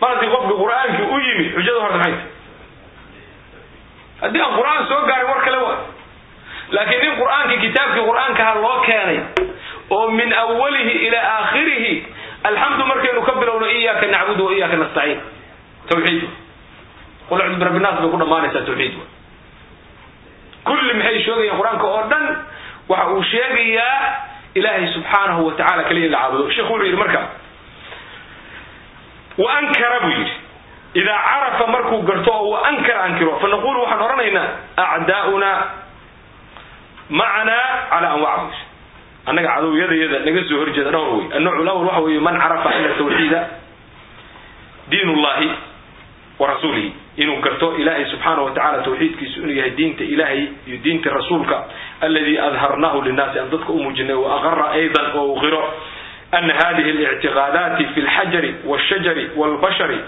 Mar haddii qofka qur'aankii u yimi xujada horta maxay tahay? Haddii aan qur'aan soo gaarin war kale wa laakiin nin qur'aankii kitaabkii qur'aankaha loo keenay oo min awalihi ilaa aakhirihi alxamdu markaynu ka bilowno iyaaka nacbudu wa iyaaka nastaciin. Tawxiid qul acuudu birabbi naas bay ku dhammaanaysaa tawxiid kulli maxay sheegayaan qur'aanka oo dhan waxa uu sheegayaa ilaahay subxaanahu wa tacala kaliya la caabudo. Sheekhu wuxuu yidhi marka wa ankara buu yidhi idaa carafa markuu garto oo wa ankara ankiro fa naqulu waxaan odhanaynaa acdaa'una macanaa calaa anwac buu yidhi. Annaga cadowyadayada naga soo horjeeda dhowr wey annawcu lawal waxa weeye man carafa ana tawxiida diin ullahi wa rasuulihi. Inuu garto ilaahay subxaana wa tacala tawxiidkiisu inuu yahay diinta ilaahay iyo diinta rasuulka aladi adharnahu linnaasi aan dadka u muujinay wa aqara aydan oo u qiro ana hadihi اlictiqaadaati fi اlxajari wاshajari wاlbashari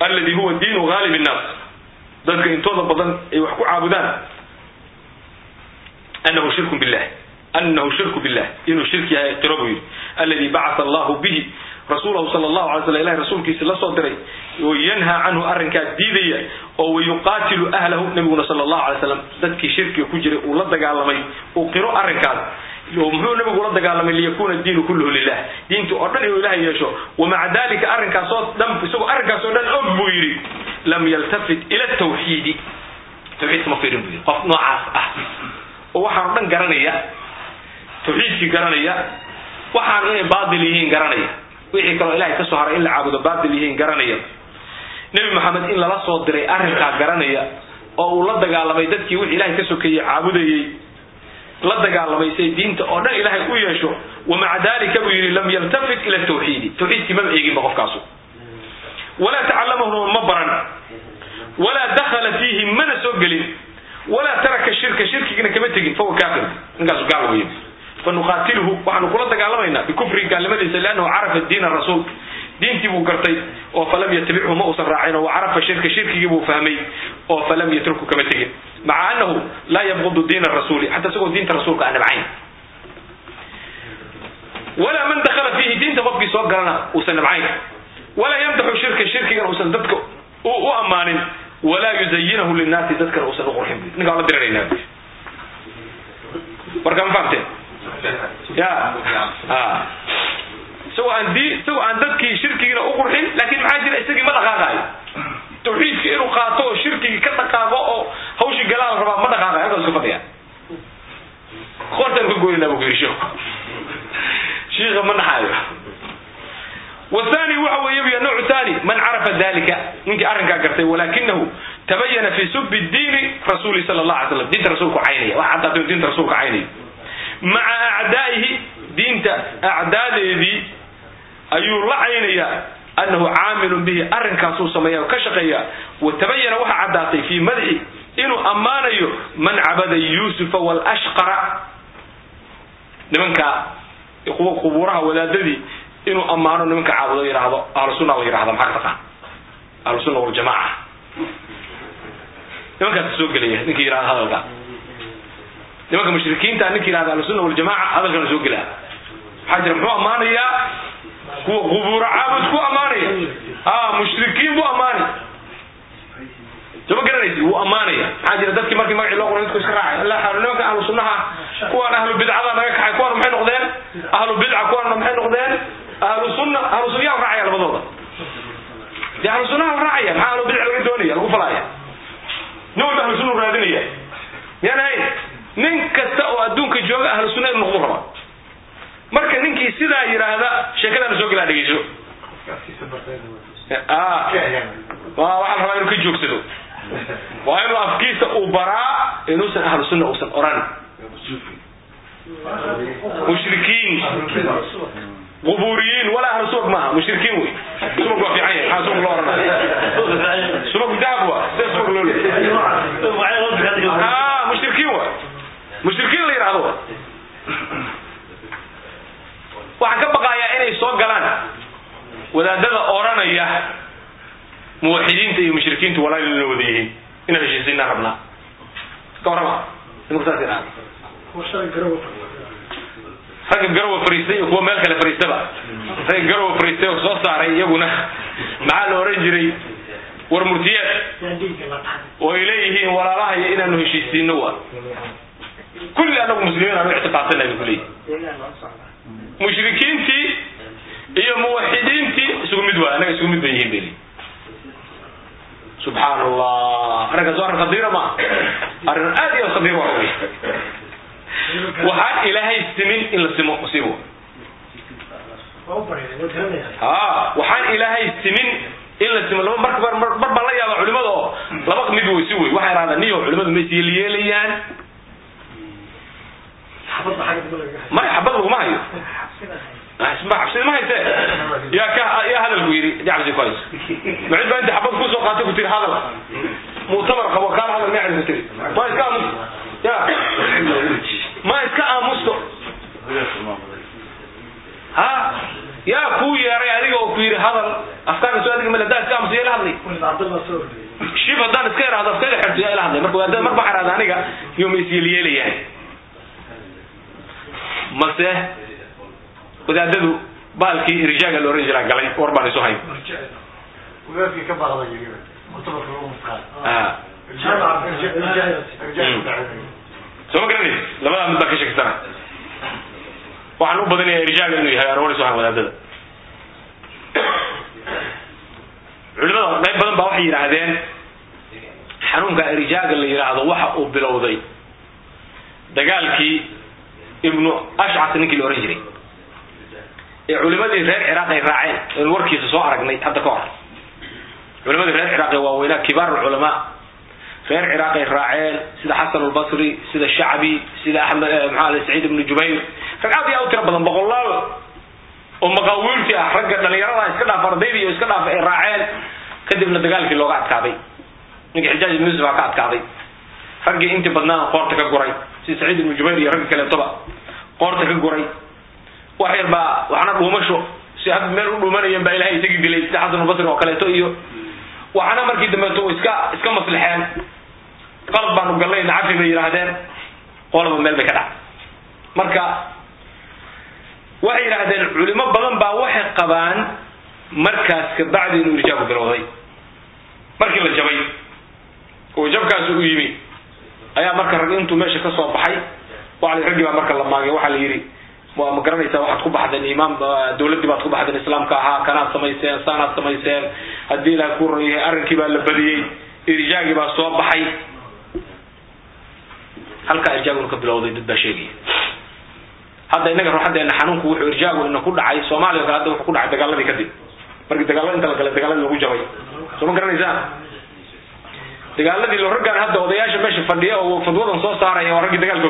aladi huwa diinu gaalib الnaas dadka intooda badan ay wax ku caabudaan anahu shirku billah anahu shirku billah inuu shirk yahay qiro buu yidhi aladi bacata allahu bihi rasuulahu sala allahu alay slam ilahi rasuulkiisa la soo diray oo yanhaa canhu arrinkaa diidaya oo wayuqaatilu ahlahu nabiguna sala allahu alay slam dadkii shirkiga ku jiray uu la dagaalamay uu qiro arrinkaas muxuu nabigu la dagaalamay liyakuna diinu kulluhu lilah diinta oo dhan inuu ilahay yeesho wamaca dalika arrinkaasoo dhan isagoo arrinkaasoo dhan og buu yidhi lam yaltafit ila tawxiidi. Tawxiidka ma fiirin buu yidhi qof noocaas ah. Oo waxaan o dhan garanaya tawxiidkii garanaya waxaan inay baatil yihiin garanaya wixii kaloo ilahay ka soo haray in la caabudo baatil yihiin garanaya. Nebi maxamed in lala soo diray arrinkaa garanaya oo uu la dagaalamay dadkii wixii ilahay ka sokeeyey caabudayey la dagaalamay say diinta oo dhan ilaahay u yeesho wamaca dalika buu yidhi lam yaltafit ila tawxiidi tawxiidkii maba eeginba qofkaasu. Walaa tacalamahu ma baran. Walaa dakhala fiihi mana soo gelin. Walaa taraka shirka shirkigina kama tegin fahuwa kafir ninkaasu gaal wey fanuqaatiluhu waxaanu kula dagaalamaynaa bikufrihi gaalnimadiisa liannahu carafa diina rasuul diintii buu gartay oo falam yatabichu ma uusan raacin oo wacarafa shirka shirkigii buu fahmay oo falam yatruku kama tegin maca annahu laa yabqudu diina rasuuli xataa isagoo diinta rasuulka aan nabcayn walaa man dakhala fiihi diinta qofkii soo galana uusan nabcayn walaa yamdaxu shirka shirkigana uusan dadka u ammaanin walaa yuzayinahu linnaasi dadkana uusan uqurxin ninkaa la diranaynaa bu marka ma fahamteen isagoo aan di isagoo aan dadkii shirkigiina u qurxin laakin maxaa jira isagii ma dhaqaaqaayo tawxiidka inuu qaato oo shirkigii ka dhaqaaqo oo hawshii galaa la rabaa ma dhaqaaqayo halkaas ka fadhiya. Qoortaan ka goynaa buu ku yidhi sheeku shiika ma naxaayo wthani waxa weeye buy nawcu thani man carafa dalika ninkii arrinkaa gartay walakinahu tabayana fi subi diini rasuli sala allah alay slam diinta rasuulku caynaya wax caddaatay diinta rasuulka caynayo maca acdaa'ihi diinta acdaadeedii ayuu la caynayaa annahu caamilun bihi arrinkaasuu sameeya ka shaqeeya wa tabayana waxa caddaatay fii madxi inuu ammaanayo man cabada yuusufa walashqara nimanka qubuuraha wadaadadii inuu ammaano nimanka caabudo yidhaahdo ahlu sunna la yidhahda maxaa ka taqaan? Ahlu sunna waljamaca nimankaas soo gelaya ninkii yidhahda hadalka nimanka mushrikiinta ninka yidhahda ahlu sunna waljamaca hadalkana soo gelaa. Maxaa jira muxuu ammaanayaa kuwa qubuuro caabud ku ammaanaya. Mushrikiin buu ammaanay soo ma garanaysi wuu ammaanaya. Maxaa jira dadkii markii magacii loo qoray dadku iska raacay nimanka ahlu sunnaha kuwaan ahlu bidcada naga kaxay kuwaana maxay noqdeen? Ahlu bidca kuwaana maxay noqdeen? Ahlu sunna ahlu sunna yaa raacaya labadooda. Dee ahlu sunnaha la raacaya maxaa ahlu bidca laga doonaya lagu falaaya? Nin walba ahlu sunna raadinaya. Miyaan ahayn nin kasta oo adduunka jooga ahlu sunna inuu noqdu raba. Marka ninkii sidaa yidhaahda sheekadaana soo gelaa dhegeyso. Waa waxaa la rabaa inuu ka joogsado. Waa inuu afkiisa uu baraa inuusan ahlu sunna uusan oran. Mushrikiin. Quburiyiin walaa ahlu subag maaha. Mushrikiin wey. Subag waa fiican yahay. Maxaa subag loo oranaya subag dahab wa sidee subag loo leeyahay ha mushrikiin la yidhahdo wa waxaan ka baqayaa inay soo galaan. Wadaadada odhanaya muwaxidiinta iyo mushrikiintu walaal la wada yihiin inaan heshiisiinaa rabnaa. Ka saas yidhahda ragga garowa fariistay iyo kuwa meel kale fariistaba. Ragga garowa fariistay oo soo saaray iyaguna. Maxaa la oran jiray? War murtiyeed oo ay leeyihiin walaalahay inaanu heshiisiino wa kulli anagu muslimiin aanu ictiqaadsanahay bay kuleeyihin mushrikiintii iyo muwaxidiintii isugu mid waa anaga isugu mid bay yihiin leeyihiin subxaan allah arrinkaas waa arrin khadiira ma arrin aad iyo khadiir waa wey waxaan ilaahay simin in la simo sibo ha waxaan ilaahay simin in la simo. Laba mar mar baan la yaaba culimada oo laba mid wey si wey waxay idhahdaan niyo culimadu ma maya xabad laguma hayo cabsida ma hayse? Yaa hadalku di cabsi ku hayso macid baa inta xabad ku soo qaatay ku tiri hadal. Muctamar qabo kaan hadal ma ku tiri. Ma iska aamus ya. Ma iska aamusto. Ha? Yaa kuu yeeray adiga oo ku yidhi hadal. Afkaaga soo adiga male hadaa iska aamuso yaa ila hadlay shib haddaan iska irahdo afkayga xirto yaa ila hadlay marka wadaadada mar baa irahda aniga iyo ma isyeelyeelayahay mase wadaadadu baalkii irjaaga la oran jiraa galay war baan isu hayn. Soo ma garanaysa labadaa mid baan ka sheegsana waxaan u badanaya irjaaga inuu yahay aan war isu hayn wadaadada culimada qayb badan baa waxay yidhaahdeen xanuunka irjaaga la yidhaahdo waxa uu bilowday. Dagaalkii ibnu ashcas ninkii la ohan jiray. Ee culimadii reer ciraaq ay raaceen. Aynu warkiisa soo aragnay hadda ka hor. Culimadii reer ciraaq ee waaweynaa kibaar culamaa reer ciraaq ay raaceen sida xasan albasri sida shacbi sida axmed maxaa saciid ibnu jubayr. Rag aad iyo u tiro badan boqolaal oo maqaawiilti ah ragga dhalinyarada iska dhaaf ardayda iyo iska dhaaf ay raaceen. Kadibna dagaalkii looga adkaaday ninkii xijaaj ibnu yusuf aa ka adkaaday raggii intii badnaa qoorta ka guray. Sida saciid ibnu jubayr iyo ragga kaleetoba qoorta ka guray. Wax yar baa waxna dhuumasho si had meel u dhuumanayeen baa ilahay isagii dilay sida xasan albasri oo kaleeto iyo waxana markii dambeeto iska iska maslixeen qalad baanu gallay nacafi bay yidhaahdeen qolaba meel bay ka dhacay marka waxay yidhaahdeen culimo badan baa waxay qabaan markaas kabacdi inuu irjaagu bilowday markii la jabay oo jabkaasi u yimi ayaa marka rag intuu meesha ka soo baxay waa raggii baa marka la maagay waxaa la yidhi waa ma garanaysaa waxaad ku baxdeen imaam dawladdii baad ku baxdeen islaamka? Ahaa kanaad samayseen saanaad samayseen haddii ilaah ku ron yahay arrinkii baa la badiyey irjaagii baa soo baxay. Halkaa irjaaguna ka bilowday dad baa sheegaya. Hadda innaga ruuxadeena xanuunku wuxuu irjaagu ina ku dhacay soomaaliya o kale hadda wuxuu ku dhacay dagaaladii kadib. Markii dagaalada inta la galay dagaaladii lagu jabay. Soo ma garanaysaan dagaaladii lo raggaan hadda odayaasha meesha fadhiya oo fadwadan soo saaraya oo raggii dagaalka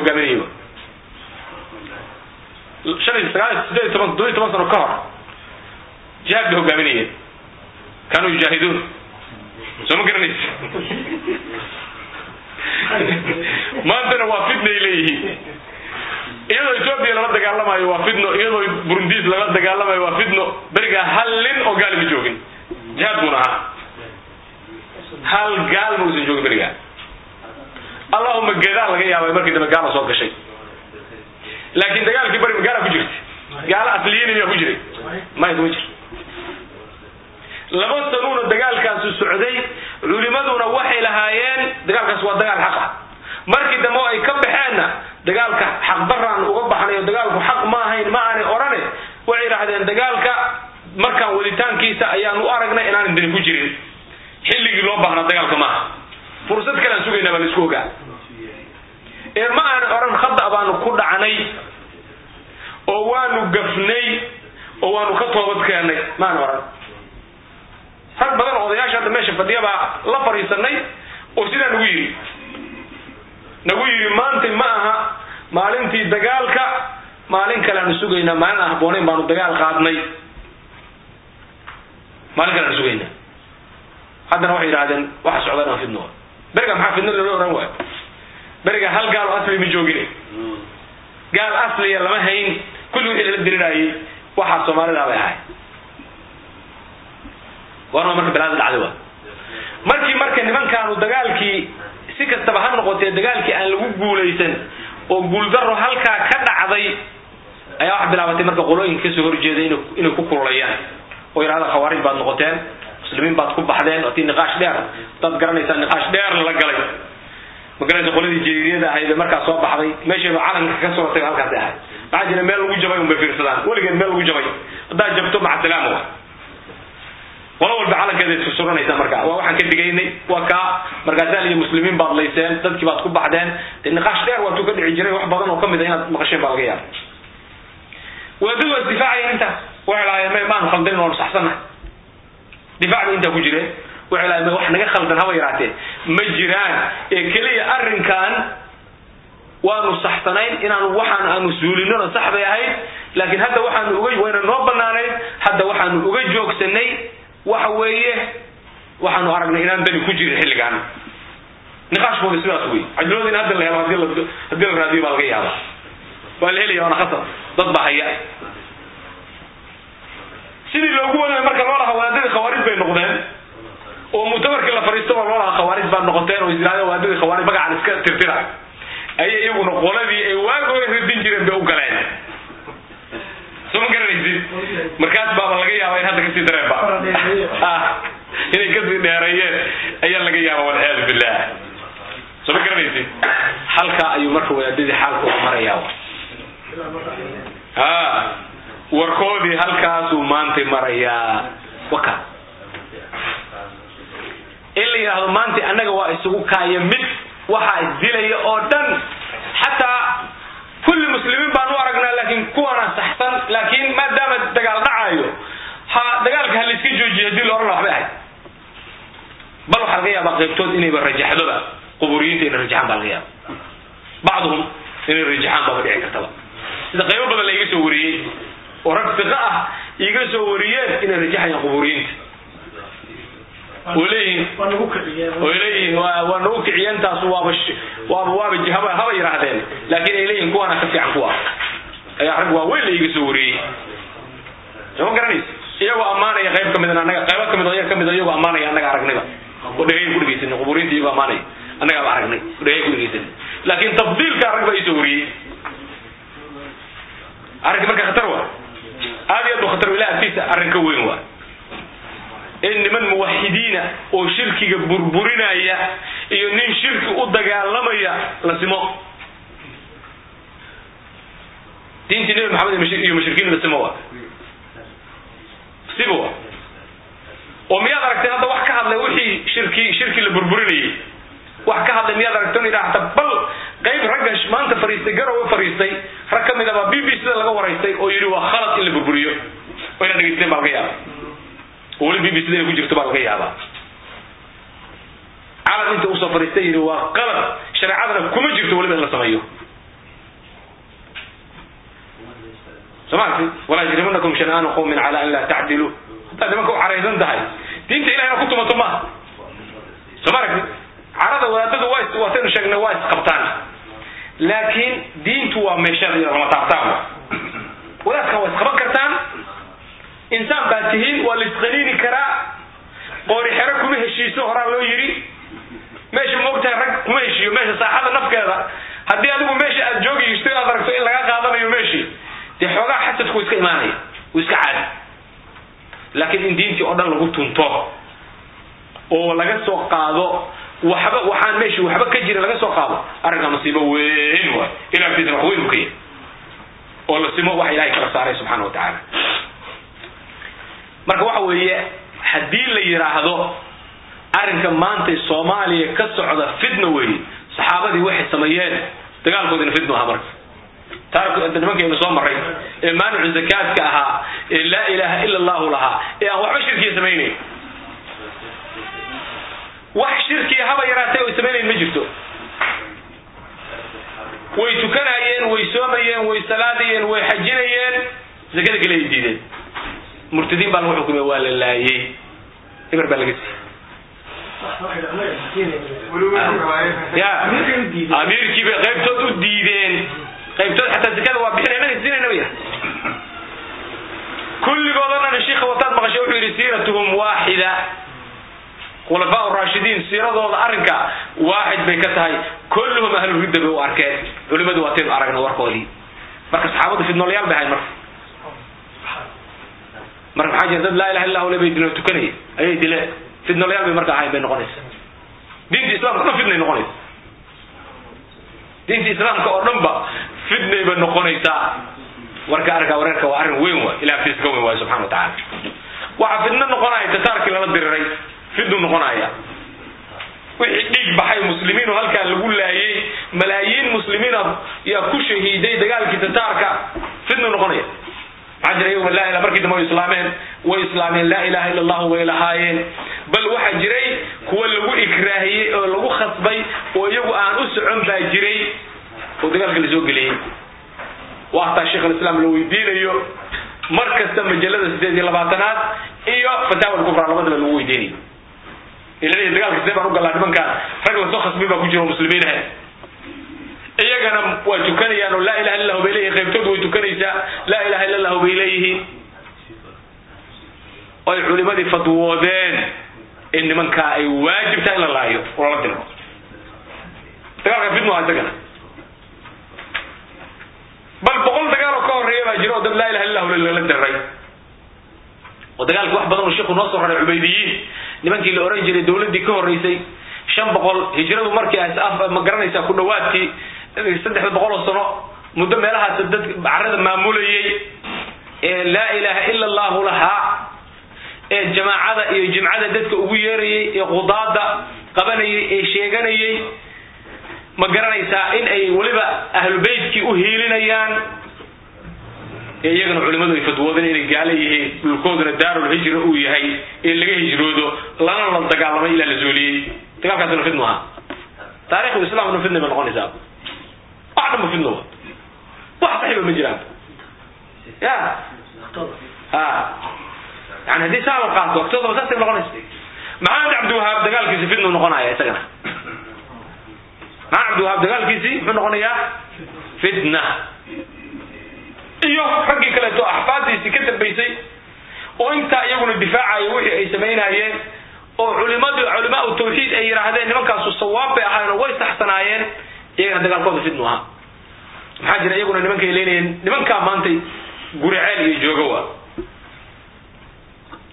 sagaal sideed toban toddoba iyo toban sano ka hor jihaad bay kaanuu yujaahiduun soo ma garanaysa maantana waa fitnay leeyihiin. Iyadoo ethoobia lala dagaalamayo waa fitno iyadoo burundis lala dagaalamayo waa fitno. Berigaa hal nin oo gaali ma joogin. Jihaad buuna ahaa hal gaal ma uusan joogin berigaa allahuma geedaa laga yaabay markii dambe gaala soo gashay. Laakiin dagaalkii bari gaala ku jirta gaala asliyiin miyaa ku jiray. Maya kuma jir. Laba sanuuna dagaalkaasu socday culimaduna waxay lahaayeen dagaalkaas waa dagaal xaq ah markii dambe oo ay ka baxeenna dagaalka xaqdaraan uga baxnayo dagaalku xaq ma ahayn ma aanay odhane waxay yidhaahdeen dagaalka markaan waditaankiisa ayaan u aragnay inaanan dani ku jirin xilligii loo baahnaa dagaalka maaha fursad kalean sugaynaa baa la isku ogaa. Ee ma aanan odhan khada baanu ku dhacnay oo waanu gafnay oo waanu ka toobad keennay maana odhan rag badan oo odayaasha hadda meesha fadhiya baa la fadhiisanay oo sidaa nagu yidhi. Nagu yidhi maanta ma aha maalintii dagaalka maalin kale aanu sugaynaa maalin aan baanu dagaal qaadnay. Maalin kale aanu sugaynaa haddana waxay yidhahdeen waxa socda inaan fidno. Beriga maxaa fidno loola ohan waayo? Beriga hal gaal oo asli ma joogine. Gaal asliya lama hayn kulli wixii lala diriraayay waxaa soomaalida bay ahay. Warma marka balaada dhacday markii marka nimankaanu dagaalkii si kastaba ha noqotee dagaalkii aan lagu guulaysan oo guuldaro halkaa ka dhacday ayaa waxa bilaabatay marka qolooyinka ka soo horjeeda inay ku kululayaan oo yidhahda khawaarij baad noqoteen muslimiin baad ku baxdeen oo tii niqaash dheer. Dad garanaysaa niqaash dheerna la galay. Magaranaysa qoladii jeeriyada ahayd markaa soo baxday? Meeshayba calanka ka suratay halkaasi ahayd maxaa jira meel lagu jabay unbay fiirsadaan. Weligeed meel lagu jabay. Haddaad jabto maca salaama wa qolo walba calankeeda isku suranaysa marka waa waxaan ka digaynay waa kaa. Markaasaa liyi muslimiin baad layseen dadkii baad ku baxdeen. Dee niqaash dheer waatuu ka dhici jiray. Wax badan oo ka mid a inaad maqasheen baa laga yaaba waadad waa isdifaacayeen intaas. Waxay lahaayeen may maan khaldinin oonu saxsannahay difaac bay intaa ku jireen wax naga khaldan haba yaraatee ma jiraan ee keliya arrinkan waanu saxsanayn inaanu waxaan aanu suulinona sax bay ahayd laakiin hadda waxaanu uga wayna noo banaanayd hadda waxaanu uga joogsanay waxa weeye waxaanu aragnay inaan dani ku jirin xilligaan niqaashkooda sidaas wey cajlooda in hadda la helo haddii la raadiyo baa laga yaaba waa la helaya waana khasab dad baa haya sidii loogu wada marka loo lahaa wadaadadii khawaarij bay noqdeen oo muctabarkii la fariistaba loo lahaa khawaarij baa noqoteen oo israada wadaadadii khawaarij magacan iska tirtira. Ayay iyaguna qoladii ay waagooda radin jireen bay u galeen. Soo ma garanaysid? Markaas baaba laga yaaba in hadda ka sii dareen ba. Inay ka sii dheereeyeen ayaa laga yaaba walciyaadu billah soo ma garanaysid? Halkaa ayuu marka wadaadadii xaalkooda marayaa. Ha warkoodii halkaasuu maantay marayaa. Waka. In la yidhaahdo maanta annaga waa isugu kaaya mid waxaa isdilaya oo dhan. Xataa kulli muslimiin baan u aragnaa laakiin kuwana saxsan laakiin maadaama dagaal dhacaayo ha dagaalka ha layska joojiyo haddii la ohan waxbay ahayd bal waxaa laga yaabaa qaybtood inayba rajaxdoba quburiyiinta inay rajaxaan baa laga yaaba bacduhum inay rajaxaan baaba dhici kartaba. Sida qaybo badan la iga soo wariyey oo rag fiqa ah iga soo wariyeen inay rajaxayaan quburiyiinta oo leeyihiin waa nagu kiciyeen. Taas waaba haba yidhaahdeen laakiin ay leeyihiin kuwaana ka fiican kuwa. Ayaa rag waaweyn la iga soo wariyey. Soo ma garanaysa iyagoo ammaanaya qayb ka mid annaga qaybo ka mid iyaga ka mid iyagoo ammaanaya annaga aragnayba. Oo dhegay ku dhegeysanay quburiinta iyagoo ammaanaya. Annaga ba aragnay. Oo dhegay ku dhegeysanay laakiin tafdiilka rag baa isoo wariyey. Arrinka marka khatar waa aad iyo aad u khatar ilaah agtiisa arrin ka weyn waa in niman muwaxidiina oo shirkiga burburinaya iyo nin shirki u dagaalamaya la simo. Diintii nebi maxamed iyo mushrikiin la simo wa siba wa oo miyaad aragteen hadda wax ka hadlay wixii shirki shirki la burburinayay wax ka hadlay miyaad aragteen idhaa hata bal qayb ragga maanta fariistay garowe fariistay rag ka mid a baa b b c da laga waraystay oo yidhi waa khalad in la burburiyo. Oo inaad dhegeysteen baa laga yaaba oo weli b b c da ku jirto baa laga yaabaa. Calam inta u soo fariistay yidhi waa qalad shareecadana kuma jirto weliba in la sameeyo. Somaarti walaa yajrimanakum shan'aanu qawmin cala an laa tacdilu. Haddaad nimanka u caraysan tahay diinta ilahina ku tumato maaha. Soma aragti carada wadaadadu waa waataynu sheegnay waa isqabtaan. Laakiin diintu waa meeshada iyo lama taabtaan wadaadkan waa isqaban kartaan. Insaan baa tihiin waa la isqaniini karaa. Qoori xero kuma heshiiso horaa loo yidhi. Meesha maogtahay rag kuma heshiiyo meesha saaxada nafkeeda haddii adigu meesha aad joogi hishto inaad aragto in laga qaadanayo meeshii dee xoogaa xasadku iska imaanaya uu iska caadi. Laakiin in diintii oo dhan lagu tunto oo laga soo qaado waxba waxaan meeshii waxba ka jira laga soo qaado. Arrinka masiibo weyn waay. Ila agtiisana wax weyn u ka yahay oo la simo waxa ilahay kala saaray subxaana wa tacaala. Marka waxa weeye haddii la yidhaahdo arrinka maanta soomaaliya ka socda fitna weeye saxaabadii waxay sameeyeen dagaalkoodina fitna aha marka. Taarku nimankaynu soo maray ee maanicu zakaadka ahaa ee laa ilaaha ila allahu lahaa ee aan waxba shirkiya samaynayn wax shirkiya haba yaraatay oy samaynayn ma jirto. Way tukanayeen way soomayeen way salaadayeen way xajinayeen zakada kale ay diideen. Murtadiin baa lagu xukumay waa la laayey eber baa laga siiyey. Amiirkii bay qaybtood u diideen. Qaybtood xataa zakada waa bixin inaga siinayna ya kulligoodoo dhan shiikha wataad maqashay wuxuu yidhi siiratuhum waaxida khulafaa raashidiin siiradooda arrinka waaxid bay ka tahay. Kulluhum ahlu ridda bay u arkeen. Culimadu waataynu aragna warkoodii. Marka saxaabadu fidnoolayaal bay ahayn marka. Marka maxaa jira dad laa ilaha illa hu bay dileen tukanaya ayay dileen fidnoolayaal bay marka ahayn bay noqonaysa. Diinta islamka o dhan fidnay noqonaysa. Diinta islaamka oo dhan ba fidnay noqonaysaa warka arkaa wareerka waa arrin weyn waay. Ilah agtiisa ka weyn waayo subxana wa tacaala. Waxaa fidno noqonaya tataarkii lala diriray fidnu noqonaya wixii dhiig baxay muslimiin oo halkaa lagu laayay malaayiin muslimiina yaa ku shahiiday dagaalkii tataarka fidnu noqonaya maxaa jira iyagu la markii dambe way islaameen way islaameen laa ilaha illa allahu way lahaayeen. Bal waxaa jiray kuwa lagu ikraahiyey oo lagu khasbay oo iyagu aan u socon baa jiray oo dagaalka la soo geliyey. Waa hataa sheekh alislaam la weydiinayo mar kasta majalada sideed iyo labaatanaad iyo fataawa alkubra labadaba lagu weydiinayo ilaa dagaalka sidee baan u galaa nimankaan rag la soo khasbay baa ku jira oo muslimiin ah iyagana waa tukanayaan oo laa ilaha illa lahu bay leeyihiin qaybtood way tukanaysaa. Laa ilaha illa lahu bay leeyihiin. Oy culimadii fadwoodeen in nimankaa ay waajib tahay in la laayo oo lala dirmo dagaalka fidnu ah isagana. Bal boqol dagaaloo ka horreeya baa jira oo dad laa ilaha illa lahu lala diray oo dagaalki wax badan oo sheikhu noo soo raray cubaydiyiin nimankii la oran jiray dawladdii ka horreysay shan boqol hijradu markii ma garanaysaa ku dhawaadkii saddexda boqol oo sano muddo meelahaas dad carada maamulayay. Ee laa ilaha ila allahu lahaa. Ee jamaacada iyo jimcada dadka ugu yeerayay ee qudaada qabanayay ee sheeganayay. Ma garanaysaa in ay weliba ahlu beytkii u hiilinayaan ee iyagana culimadu ay fadwoodeen inay gaala yihiin dhulkooduna daarul hijra uu yahay ee laga hijroodo lana la dagaalamay ilaa la zuuliyey dagaalkaasna fidnu aha taarikhdu islamna fidna ba noqonaysaa. Wax dhanba fidno wax saxiiba ma jiraan. Ya. Ha. Yani haddii saa la qaato agtoodaba saasay noqonaysa maxamed cabdiwahaab dagaalkiisi fidnu noqonaya isagana? Maxamed cabdiwahaab dagaalkiisi muxuu noqonayaa? Fitna iyo raggii kaleeto axfaadiisii ka dambaysay oo intaa iyaguna difaacayo wixii ay samaynayeen oo culimadu culimaa tawxiid ay yidhaahdeen nimankaasu sawaab bay ahaayeen oo way saxsanaayeen iyagana dagaalkooda fidnu ahaa maxaa jira iyaguna nimankay leynayeen nimankaa maantay guriceel iyo joogowa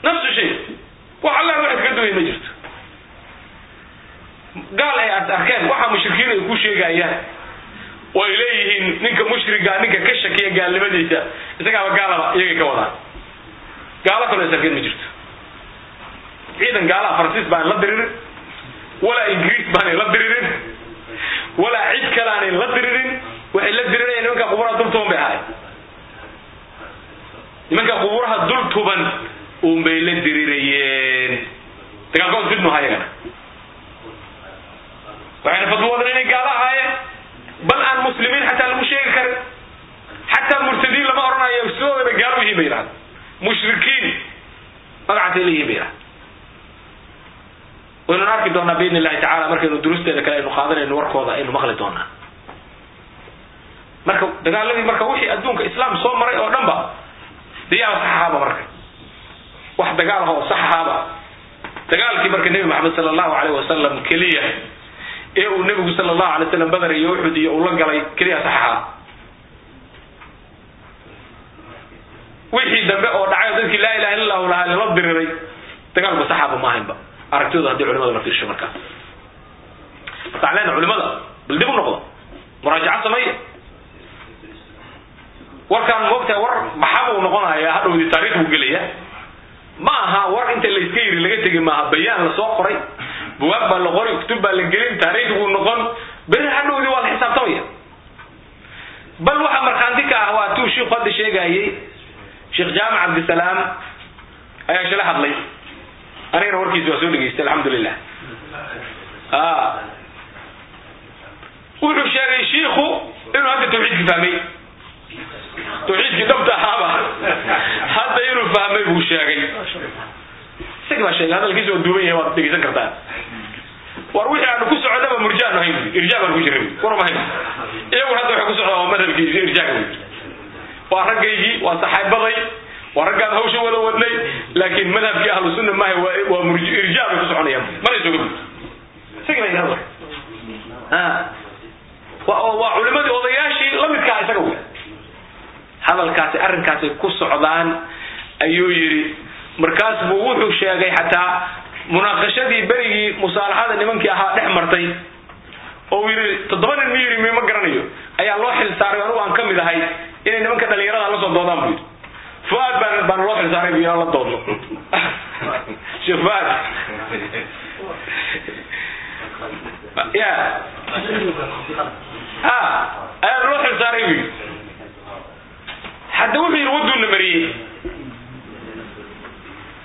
nafsu shay wax alla waxaad ka duway ma jirto. Gaal ay as arkeen waxa mushrikiin ay ku sheegayaan oo ay leeyihiin ninka mushriga ninka ka shakiya gaalnimadiisa. Isagaaba gaalaba iyagay ka wadaan. Gaalo kaloo is arkeen ma jirto. Ciidan gaalaha faransiis baan la diririn. Walaa ingiriis baanay la diririn. Walaa cid kale aanay la diririn. Waxay la dirirayeen nimanka quburaha dul tuban bay ahaay nimanka quburaha dul tuban uun bay la dirirayeen. Dagaalkood fidnu ahaa iyagana waxayna fadwoodan inay gaalo ahaayeen bal aan muslimiin xataa lagu sheegi karin. Xataa murtadiin lama odhanayo sidoodaba gaalo yihiin bay yidhahda mushrikiin magacaasay leeyihiin bay yidhahda waynu arki doonaa biidn illahi tacala markaynu durusteeda kale aynu qaadanayno warkooda aynu maqli doonaa. Marka dagaaladii marka wixii adduunka islaam soo maray oo dhan ba diyaaba saxaaba marka. Wax dagaal ah oo saxaaba. Dagaalkii marka nebi maxamed sala allahu alayh wasalam keliya ee uu nebigu sala allahu alay slam badar iyo uxud iyo uu la galay keliya saxaaba wixii dambe oo dhacay oo dadkii laa ilaha illa allahu lahaa lala diriray dagaalku saxaaba ma ahaynba aragtidooda haddii culimada la fiirsho markaa marka. Waxaan leenahay culimada bal dib u noqdo. Muraajaca sameeya warkaan moogtahay war baxa buu noqonaya hadhowdii taarikh buu gelaya ma aha war inta la iska yiri laga tegi maaha bayaan la soo qoray buwaag baa la qoray kutub baa la gelin taariikh buu noqon beri hadhowdii waa la xisaabtamaya bal waxa markhaanti ka ah waa tuu shiikhu hadda sheegayay sheekh jaamac cabdisalaam ayaa shala hadlay anigana warkiisi waa soo dhegeystay alxamdulilah wuxuu sheegay shiikhu inuu hadda tawxiidki fahmay tawxiidkii dhabta ahaaba hadda inuu fahmay buu sheegay isagii baa sheegay hadalkiisa oo duuban yahay waad dhegeysan kartaa. War wixii aanu ku socdaba murjaanu hayn irjaa baan ku jiray warma hayn iyaguna hadda waxay ku socdaa waa madhabkiisi irjaaga wey waa raggaygii waa saxaabaday waa raggaan hawsha wada wadnay laakiin madhabkii ahlu sunna maaha waa waa murj irjaa bay ku soconayaan. Mana isoga bud isagii baa yidhahda waa waa culimadii odayaashii lamidkaa isaga wey hadalkaasi arrinkaasay ku socdaan ayuu yidhi markaas buu wuxuu sheegay xataa munaaqashadii berigii musaalaxada nimankii ahaa dhex martay. Oo yidhi toddoba nin miyiri mi ma garanayo? Ayaa loo xil saaray anugu aan ka mid ahay inay nimanka dhalinyarada la soo doodaan buu yidhi fuaad baan baan loo xil saaray bu la doodno sheekh fuaad ya. Ha ayaa loo xil saaray bu yidhi hadda wuxuu yidhi waduuna mariyey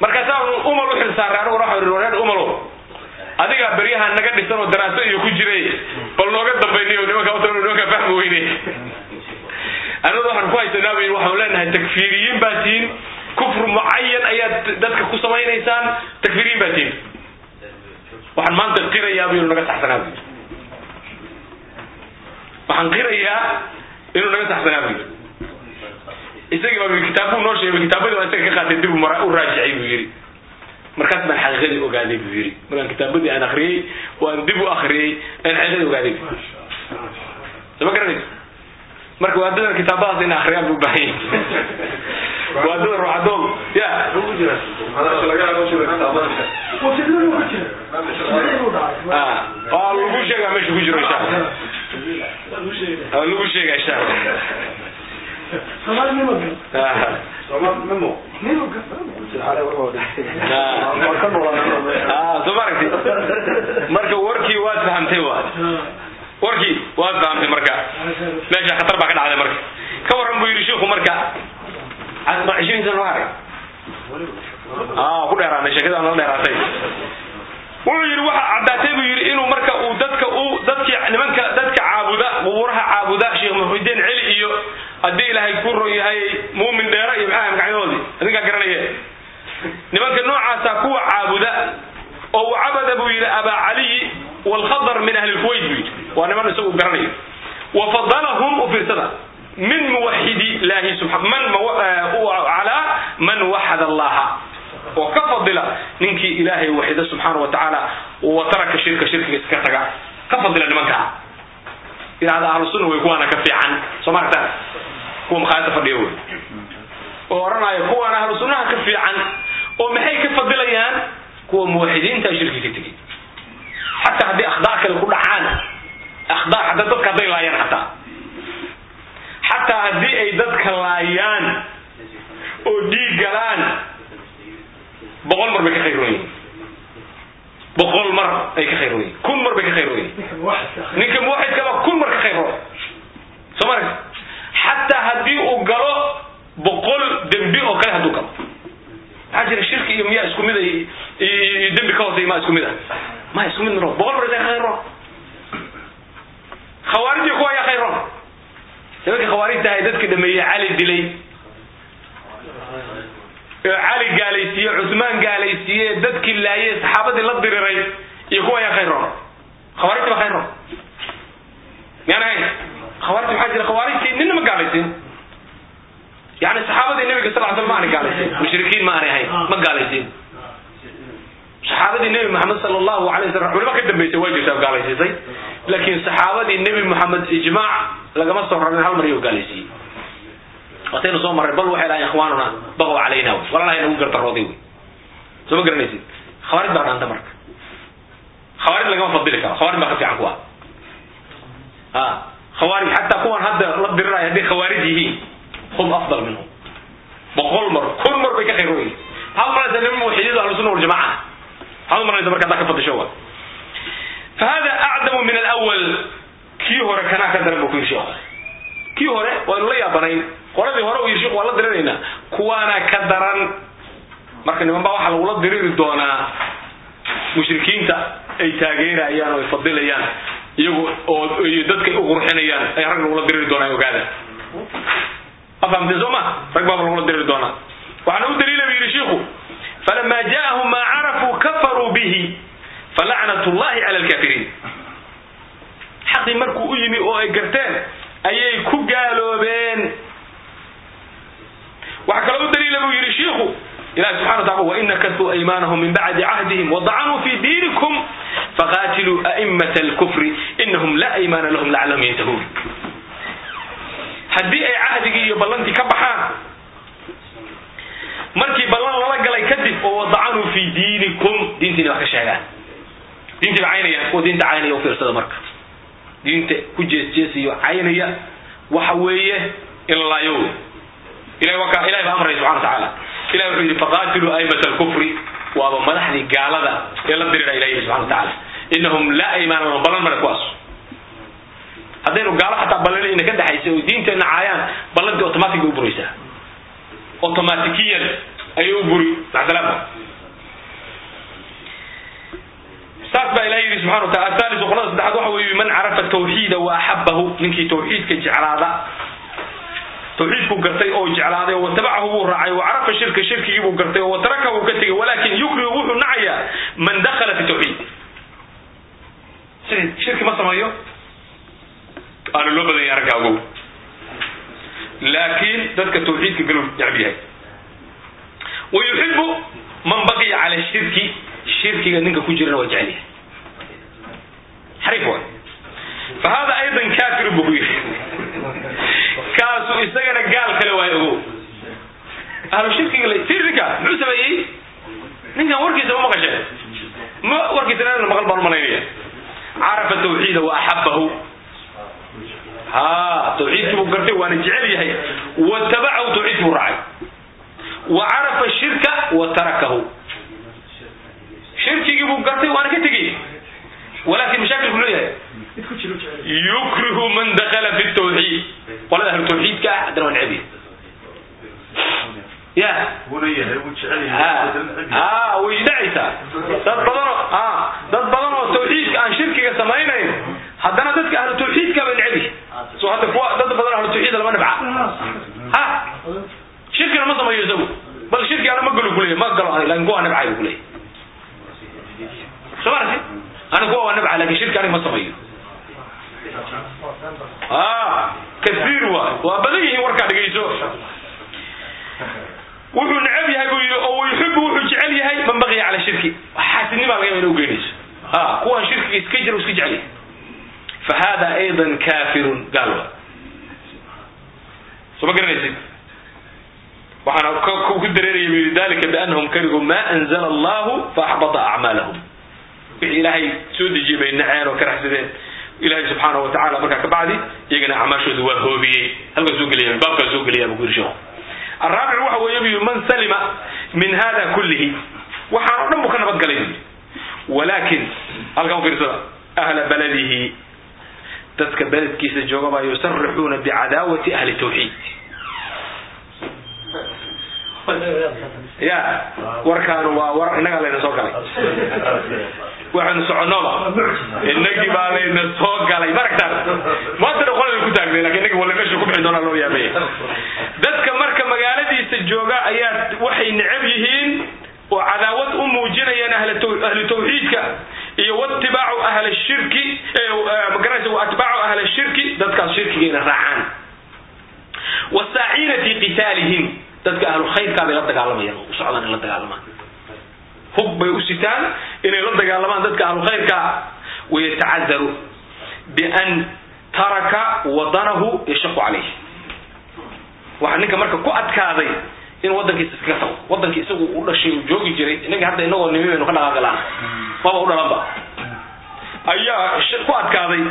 markaasaa umal u xil saaray anigu waxa yidhi wareer umalo adigaa beryaha naga dhisan oo daraaso iyo ku jiray bal nooga dambayniyo nimanka wata nimanka fahmi weyne anadu waxaan ku haysanaa bu yidhi waxaan leenahay takfiiriyiin baa tihiin kufr mucayan ayaad dadka ku samaynaysaan takfiiriyiin baa tihiin waxaan maanta qirayaa bu yidhi naga saxsanaa bu waxaan qirayaa inuu naga saxsanaa bu isagii baa kitaabbuu noo sheegay kitaabadii baa isaga ka qaatay dib u raajicay buu yidhi markaas baan xaqiiqadii ogaaday buu yidhi markaan kitaabadii aan akriyey oo aan dib u akriyey aan xaqiiqadii ogaaday sama garanaysa marka waadadan kitaabadaas in akriyaan buu baahan yahay waadada ruuxadoog ya. Waa lagu sheegaa meesha ku jiro insha allah waa lagu sheegaa insha allah soo maaragti marka warkii waad fahamtay waad warkii waad fahamtay marka. Meesha khatar baa ka dhacday marka. Ka waran buu yidhi shiiku marka. Ishirin sana haray ku dheeraanay sheekada nala dheeraatay wuxuu yidhi waxa caddaatay buu yidhi inuu marka uu dadka u dadki nimanka dadka caabuda qubuuraha caabuda sheekh muxudiin celi iyo haddii ilaahay ku ron yahay muumin dheera iyo maxaa magacyadoodii adinkaa garanaye nimanka noocaasa kuwa caabuda oo uu cabada buu yidhi abaa caliyi waalkhadar min ahli lkuwayt buu yidhi. Waa niman isagu garanayo wa fadalahum u fiirsada min muwaxidi laahi man calaa man waxad allaha oo ka fadila ninkii ilaahay waxida subxaana wa tacaala wa taraka shirka shirkiga iska taga ka fadila nimankaa yidhahda ahlu sunna way kuwaana ka fiican. Soo maaragtaan kuwa makhaayadda fadhiya wey oo odhanaya kuwaana ahlu sunnaha ka fiican oo maxay ka fadilayaan? Kuwa muwaxidiinta shirki ka tegey xataa haddii akhdaa kale ku dhacaan akhdaa hataa dadka hadday laayaan xataa. Xataa haddii ay dadka laayaan oo dhiig galaan boqol mar bay ka khayroon yihiin boqol mar ay ka khayroon yihiin kun mar bay ka khayroon yihiin ninka muwaxidkaba kun mar ka khayroon soo maragta xataa haddii uu galo boqol dembi oo kale hadduu galo. Maxaa jira shirki iyo miyaa isku mid iyo dembi ka hoosey maa isku mid ah. Ma isku mid maro boqol mar ka khayroon khawaarijii kuwa ayaa khayroon nimanka khawaarijta ahay dadka dhameeyey cali dilay cali gaalaysiiye cusmaan gaalaysiiye dadkii laayey saxaabadii la diriray iyo kuwa ayaa khayroon khawaarijti ba khayroon miyaan ahayn khawaarijti maxaa jira? Khawaarijtii nina ma gaalaysiin. Yani saxaabadii nabiga sal sl ma aanay gaalaysiin. Mushrikiin ma aanay ahayn ma gaalaysiin. Saxaabadii nebi maxamed sal allahu alay wasalam culimo ka dambaysay waa jirtaa gaalaysiisay. Laakiin saxaabadii nebi maxamed ijmaac lagama soo rarin hal mar iyo gaalaysiiyey wataynu soo marray bal waxay dhahayn ikhwaanuna baqow calayna. Walalahay nagu gardarooday wey. Soo garanaysid? Khawaarij baa dhaanta marka. Khawaarij lagama fadili karo. Khawaarij baa ka fiican kuwa a khawaarij xataa kuwan hadda la diriraya hadday khawaarij yihiin hum afdal minhum. Boqol mar kun mar bay ka khayroon yihiin maxaad maranaysaa niman muwaxidiinta ahlusunna waljamaca maxaad maranaysa marka haddaa ka fadisho wa fahada acdamu min alawal kii hore kanaa ka daran buu ku yidhi sheekhu kii hore waynu la yaabanayn. Qoladii hore uu yidhi sheekhu waan la dirinaynaa. Kuwaana ka daran marka niman baa waxaa lagula diriri doonaa mushrikiinta ay taageerayaan oo ay fadilayaan iyagu oo iyo dadkay u qurxinayaan ay rag lagula diriri doonaan ogaada. Afahamteen soo ma? Rag baaba lagula diriri doonaa. Waxaana u daliila bu yidhi shiiku falama jaءahum ma carafuu kafaruu bihi falacnat llahi cala alkafiriin xaqii markuu u yimi oo ay garteen ayay ku gaaloobeen. Waxaa kaloo u daliila buu yidhi shiiku ilahi subxana wa taala wain nakasuu aymaanahum min bacdi cahdihim wadacanuu fi diinikum faqaatiluu a'immata alkufri inahum la aymaana lahum lacalahum yantahuun haddii ay cahdigii iyo ballantii ka baxaan markii ballan lala galay kadib oo wadacanuu fi diinikum diintiina wax ka sheegaan. Diintii ba caynaya kuwa diinta caynaya u fiirsada marka diinta ku jeesjeesiyo caynaya waxa weeye in la laayo ilahay baa amraya subxana wa tacaala. Ilahi wuxuu yidhi faqaatiluu aimata alkufri waaba madaxdii gaalada ee la dirira ilahi subxana wa tacaala. Inahum laa aymaana ballan male kuwaas. Haddaynu gaalo xataa ballan ina ka dhexaysa oo diinteenna caayaan ballantii automatic bay u buraysaa. Automatikiyan ayay u buri macdalaaba saas baa ilahi yidhi subxana wa taala athalisu qolada saddexaad waxa weeye man carafa tawxiida wa axabahu ninkii tawxiidka jeclaada. Tawxiidkuu gartay oo jeclaaday oo watabacahu buu raacay wa carafa shirka shirkigii buu gartay oo watarakahu uu ka tegay walakin yukrihu wuxuu nacayaa man dakhala fi tawxiid. Shirki ma sameeyo? Aana loo badan yahay laakiin dadka tawxiidka galuu necb yahay. Wa yuxibu man baqiya cala shirki shirkiga ninka ku jirana waa jecel yahay xariif waay. Fa hada aydan kafir buu ku yidhi. Kaasu isagana gaal kale waay ogow ahlu shirkiga la fir ninka muxuu sameeyey? Ninkan warkiisa ma maqasheen ma warkiisa maqal baan u malaynaya carafa tawxiida wa axabahu ha tawxiidkii buu gartay waana jecel yahay. Watabacahu tawxiidkii buu raacay. Wa carafa shirka wa tarakahu shirkigii buu gartay waana ka tegey walakin mashaakilku muxuu yahay yukrihu man dakala fi tawxiid qolada ahlu tawxiidka ah haddana waa neceb ya. Ha way dhacaysaa dad badanoo a dad badan oo tawxiidka aan shirkiga samaynayn haddana dadka ahlu tawxiidka ba necbi so hadda kuwa dad badan ahlu tawxiid lama nibca ha! Shirkina ma samayo isagu. Bal shirki ana ma galo kuleya ma galo laakiin kuwa nibcay bu kuleya soo marasi ani kuwa waa nibca laakiin shirki aniga ma samayo a kasiir waay waa badan yihiin warkaa dhegayso wuxuu necab yahay buu yidhi oo yuxibu wuxuu jecel yahay man baqiya cala shirki. Xaasidnima laga ina ugeynayso ha kuwan shirkiga iska jira iska jecel yahay. Fa hada aydan kafirun gaal wa soo ma garanaysid waxaana ku dareeraya bu yidhi dalika bianahum karihuu ma anzala allahu faaxbata acmaalahum wixii ilaahay soo dejiyey bay naceen oo ka raxsadeen. Ilaahay subxaana markaa kabacdi iyagana acmaashooda waa hoobiyey. Halkaa soo gelaya baabkaa soo gelaya buu yiri araabic waxa weeye buyu man salima min hada kullihi. Waxaan o dhan buu ka nabadgalay buyi walaakin halkaan fiirsada ahla baladihi dadka beledkiisa jooga baa yusarixuuna bicadaawati ahli tawxiid ya warkaanu waa war innagaa layna soo galay. Waxaynu soconnoba inagii baa layna soo galay. Maragtaan maantana qolada ku taagnay laakiin inagi wala meesha ku bixi doonaa loo yaabaya dadka marka magaaladiisa jooga ayaa waxay necab yihiin oo cadaawad u muujinayaan ahlu tawxiidka iyo watibaacu ahla shirki magaranaysa waatbaacu ahla shirki dadkaas shirkiga ina raacaan. Wasaaciina fi qitaalihim dadka ahlu khayrkaa bay la dagaalamayaan u socdaan in la dagaalamaan hub bay u sitaan inay la dagaalamaan dadka ahlu khayrkaa. Wayatacadaru bian taraka wadanahu yashaqu calayh waxaa ninka marka ku adkaaday in wadankiisa iskaga tago wadankii isagu u dhashay u joogi jiray inagii hadda inagoo nimi baynu ka dhaqaaqalaan maba u dhalanba ayaa ku adkaaday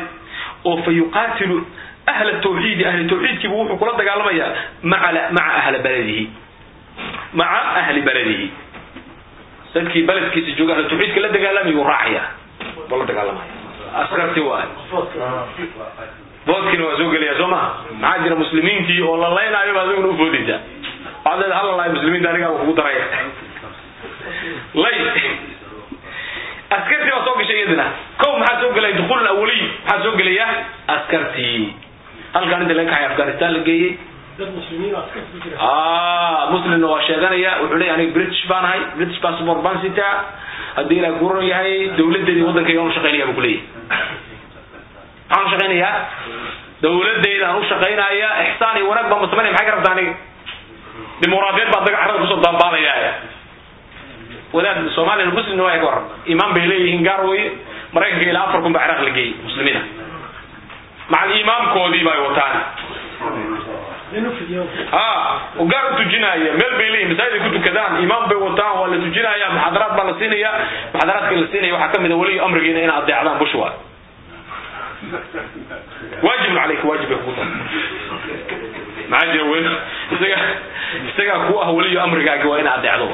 oo fa yuqaatilu ahla tawxiidi ahli tawxiidkiibu wuxuu kula dagaalamayaa maca ahla baladihi maca ahli baladihi dadkii beledkiisa jooga ahlu tawxiidka la dagaalamay wuu raacaya la dagaalamaya askarti waay boodkiina waa soo gelaya soo maha maxaa jira muslimiintii oo la laynaayo baa adiguna ufoodaysaa waxaad leeda hala laay muslimiinta anigaa kugu daraya lay askartii baa soo gashay iyadina kow maxaa soo gelaya dukuul awaliy maxaa soo gelaya askartii halkan inta laga kaxay afghanistan la geeyey. Muslimna waa sheeganaya wuxuu leeya aniga british baan ahay british passport baan sitaa haddii ilaa guran yahay dawladeedii waddankayga aan ushaqaynaya bu kuleeyahy maxaan ushaqaynayaa dawladeydaan ushaqaynaya ixsaan iyo wanaag baan masameynaya maxay ka rabtaa aniga? Dimuqraadiyad baa daga carada ku soo daabaalaya wadaad soomaliya muslimna waa ka waran imaan bay leeyihiin gaar weye maraykanka ilaa afar kun baa ciraaq la geeyey muslimiina macal imaamkoodii bay wataan. Ha gaar u tujinaya. Meel bay leeyihiin masaajid ku tukadaan. Imaam bay wataan waa la tujinaya muxaadaraad baa la siinaya muxaadaraadka la siinaya waxaa ka mid a weliyo amrigiina inaad adeecdaan bush waa waajibun caleyka waajib bay kugu tahay. Maxaa jira wel isaga isagaa ku ah weliyo amrigaaga waa ina adeecdo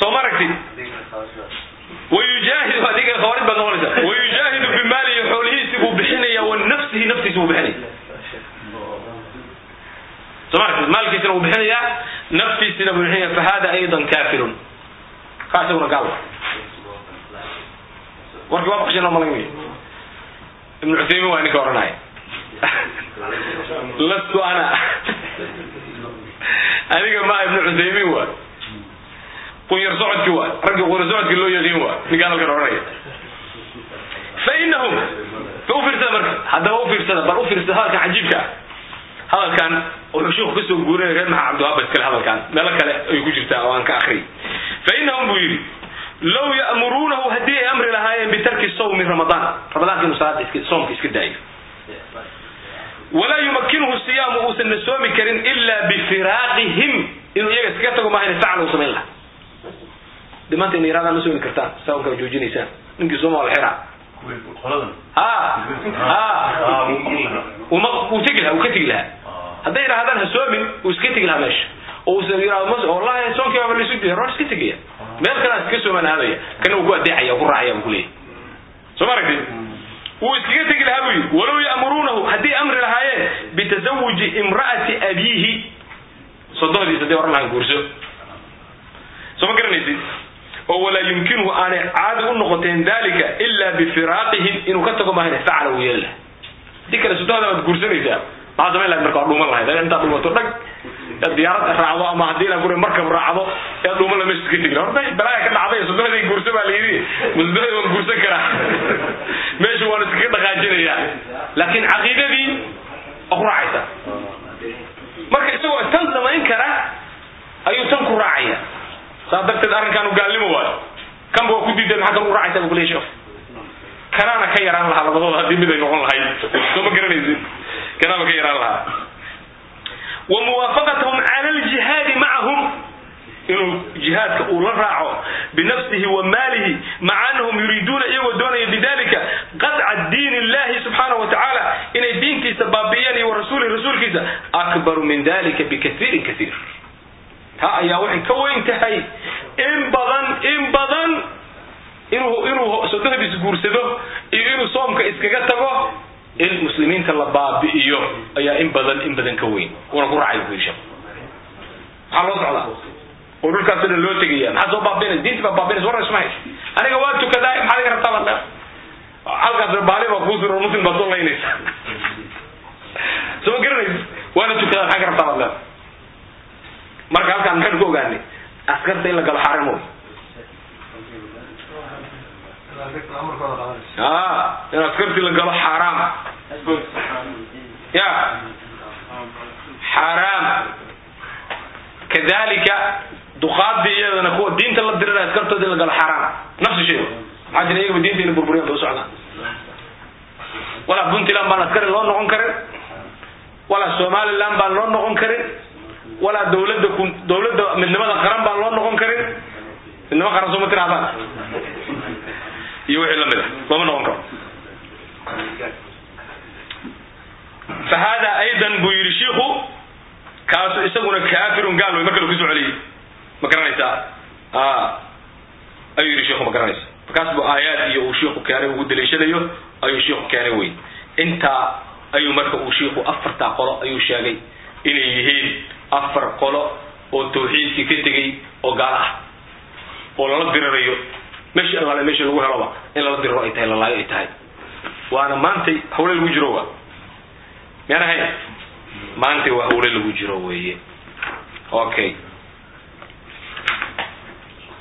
soo ma aragtid wayujaahidu adiga khawaarij baad noqonaysa wayujaahidu bimaalihi xoolihiisi buu bixinaya wa nafsihi naftiisi buu bixinaya aragtid maalkiisina buu bixinaya naftiisina buu bixinaya fahada aydan kafirun kaa isaguna gaal warkii waa baqshin oo malan ibnu cuthaymin waa ninka oranaya lastu ana aniga ma ibnu cuthaymin waa qunyar socodki waa raggii qunyar socodki loo yaqiin waa ninkaan halkan oranaya fa inahum fa marka haddaba u fiirsada bal u fiirsada hadalkan cajiibka ah. Hadalkan wuxuu sheikhu ka soo guurinaya reer maxaa cabdiwaaba iskale hadalkan meelo kale ay ku jirtaa oo aan ka akriyay fa buu yidhi law ya'muruunahu haddii ay amri lahaayeen bitarki sawmi ramadaan ramadaanka inuu salaada soomka iska daayo. Walaa yumakinuhu siyaamu uusan na soomi karin ilaa bifiraaqihim inuu iyaga iskaga tago maaha ina facal uu samayn laha dhimaanta ina yaraadaan ma soomi kartaan saamkaa joojinaysaan ninkii sooma wal xiraa ha! Ha! Uma wuu tegi lahaa wuu ka tegi lahaa. Hadday idhahdaan ha soomin wuu iska tegi lahaa meesha. Oo uusan yidhahdo wallahi soonkii baaba laisu diya roor iska tegaya. Meel kalean iska soomaan aadaya kana uu ku adeecaya ku raacaya bu kuleeyahy soo ma aragtid? Wuu iskaga tegi lahaa buu yidhi. Walow ya'muruunahu haddii amri lahaayeen bitasawuji imra'ati abiihi. Sodohdiisa hadday oran lahaan guurso soo ma garanaysid oo walaa yumkinuhu aanay caadi u noqoteen dalika ilaa bifiraaqihim inuu ka tago maahan facala wuu yeeli laha haddii kale sodohda waad guursanaysaa. Maxaa samayn lahayd marka waa dhuuman lahayd. Intaad dhuumato dhag yaad diyaarad raacdo ama haddii la guri markab raacdo yaad dhuuman la meesha iska tegi horta balaaya ka dhacday sodohday guurso baa la yidhi. Sodohday waan guursan karaa. Meesha waan iskaga dhaqaajinaya laakiin caqiidadii waa ku raacaysa marka isagoo tan samayn kara ayuu tan ku raacaya saas darteed arrinkaanu gaalnimo waayo. Kanba waa ku diiday maxaa kan u raacaysa bu kuleya sheekh kanaana ka yaraan lahaa labadooda haddii mid ay noqon lahayd. Soo ma garanaysid? Kanaaba ka yaraan lahaa. Wa muwaafaqatahum cala aljihaadi macahum inuu jihaadka uu la raaco binafsihi wa maalihi maca anahum yuriiduuna iyagoo doonaya bidalika qadca diin illahi subxaanahu wa tacaala inay diintiisa baabi'iyaan iyo wa rasuulihi rasuulkiisa akbaru min dalika bikaiirin kaiir taa ayaa waxay ka weyn tahay. In badan in badan inuu inuu sodohdiis guursado iyo inuu soomka iskaga tago in muslimiinta la baabi'iyo ayaa in badan in badan ka weyn. Una ku raacay bu sheekh maxaa loo socdaa. Oo dhulkaas dhan loo tegaya maxaa soo baabiinaysa diinti baa baabiinaysa warna isma hayso aniga waa tukadaa maxaad iga rabtaa baad halkaas baali baa kuu suro muslim baad soo laynaysa. Soo ma garanaysa waana tukadaa maxaa iga rabtaa baad leeda marka halkaan maxaynu ku ogaanay askarta in la galo xaaran mooy a in askartii la galo xaaraam ya. Xaaraam kadalika duqaadii iyadana kuwa diinta la dirira askartoodi in la galo xaaraam nafsi shay maxaa jira iyagaba diinta ina burburiyan bay u walaa puntland baan askari loo noqon karin. Walaa somaliland baan loo noqon karin walaa dawladda ku dawladda midnimada qaran baan loo noqon karin. Midnimo qaran soo ma tirahdaan iyo wixii la mid ah looma noqon karo. Fa hada aydan buu yidhi shiiku kaasu isaguna kaafirun gaal way marka lagu soo celiyey ma garanaysaa? Ayuu yidhi shiiku ma garanaysa. Markaas bu aayaad iyo uu shiiku keenay ugu daliishanayo ayuu shiiku keenay wey intaa ayuu marka uu shiiku afartaa qolo ayuu sheegay inay yihiin afar qolo oo tawxiidkii ka tegey oo gaalo ah oo lala dirirayo meeshii allaale meeshii lagu heloba in lala diriro ay tahay lalaayo ay tahay. Waana maantay hawle lagu jiro wa miyaan ahayn? Maantay waa hawle lagu jiro weeye. Okay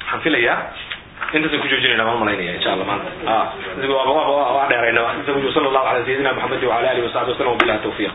waxaan filayaa. Intaasaan ku joojinayna baan malaynaya insha allah maanta. Dheerayna sala allahu ala sayidina maxamedi wala alihi wasaxbi wasalam wabillahi tawfiiq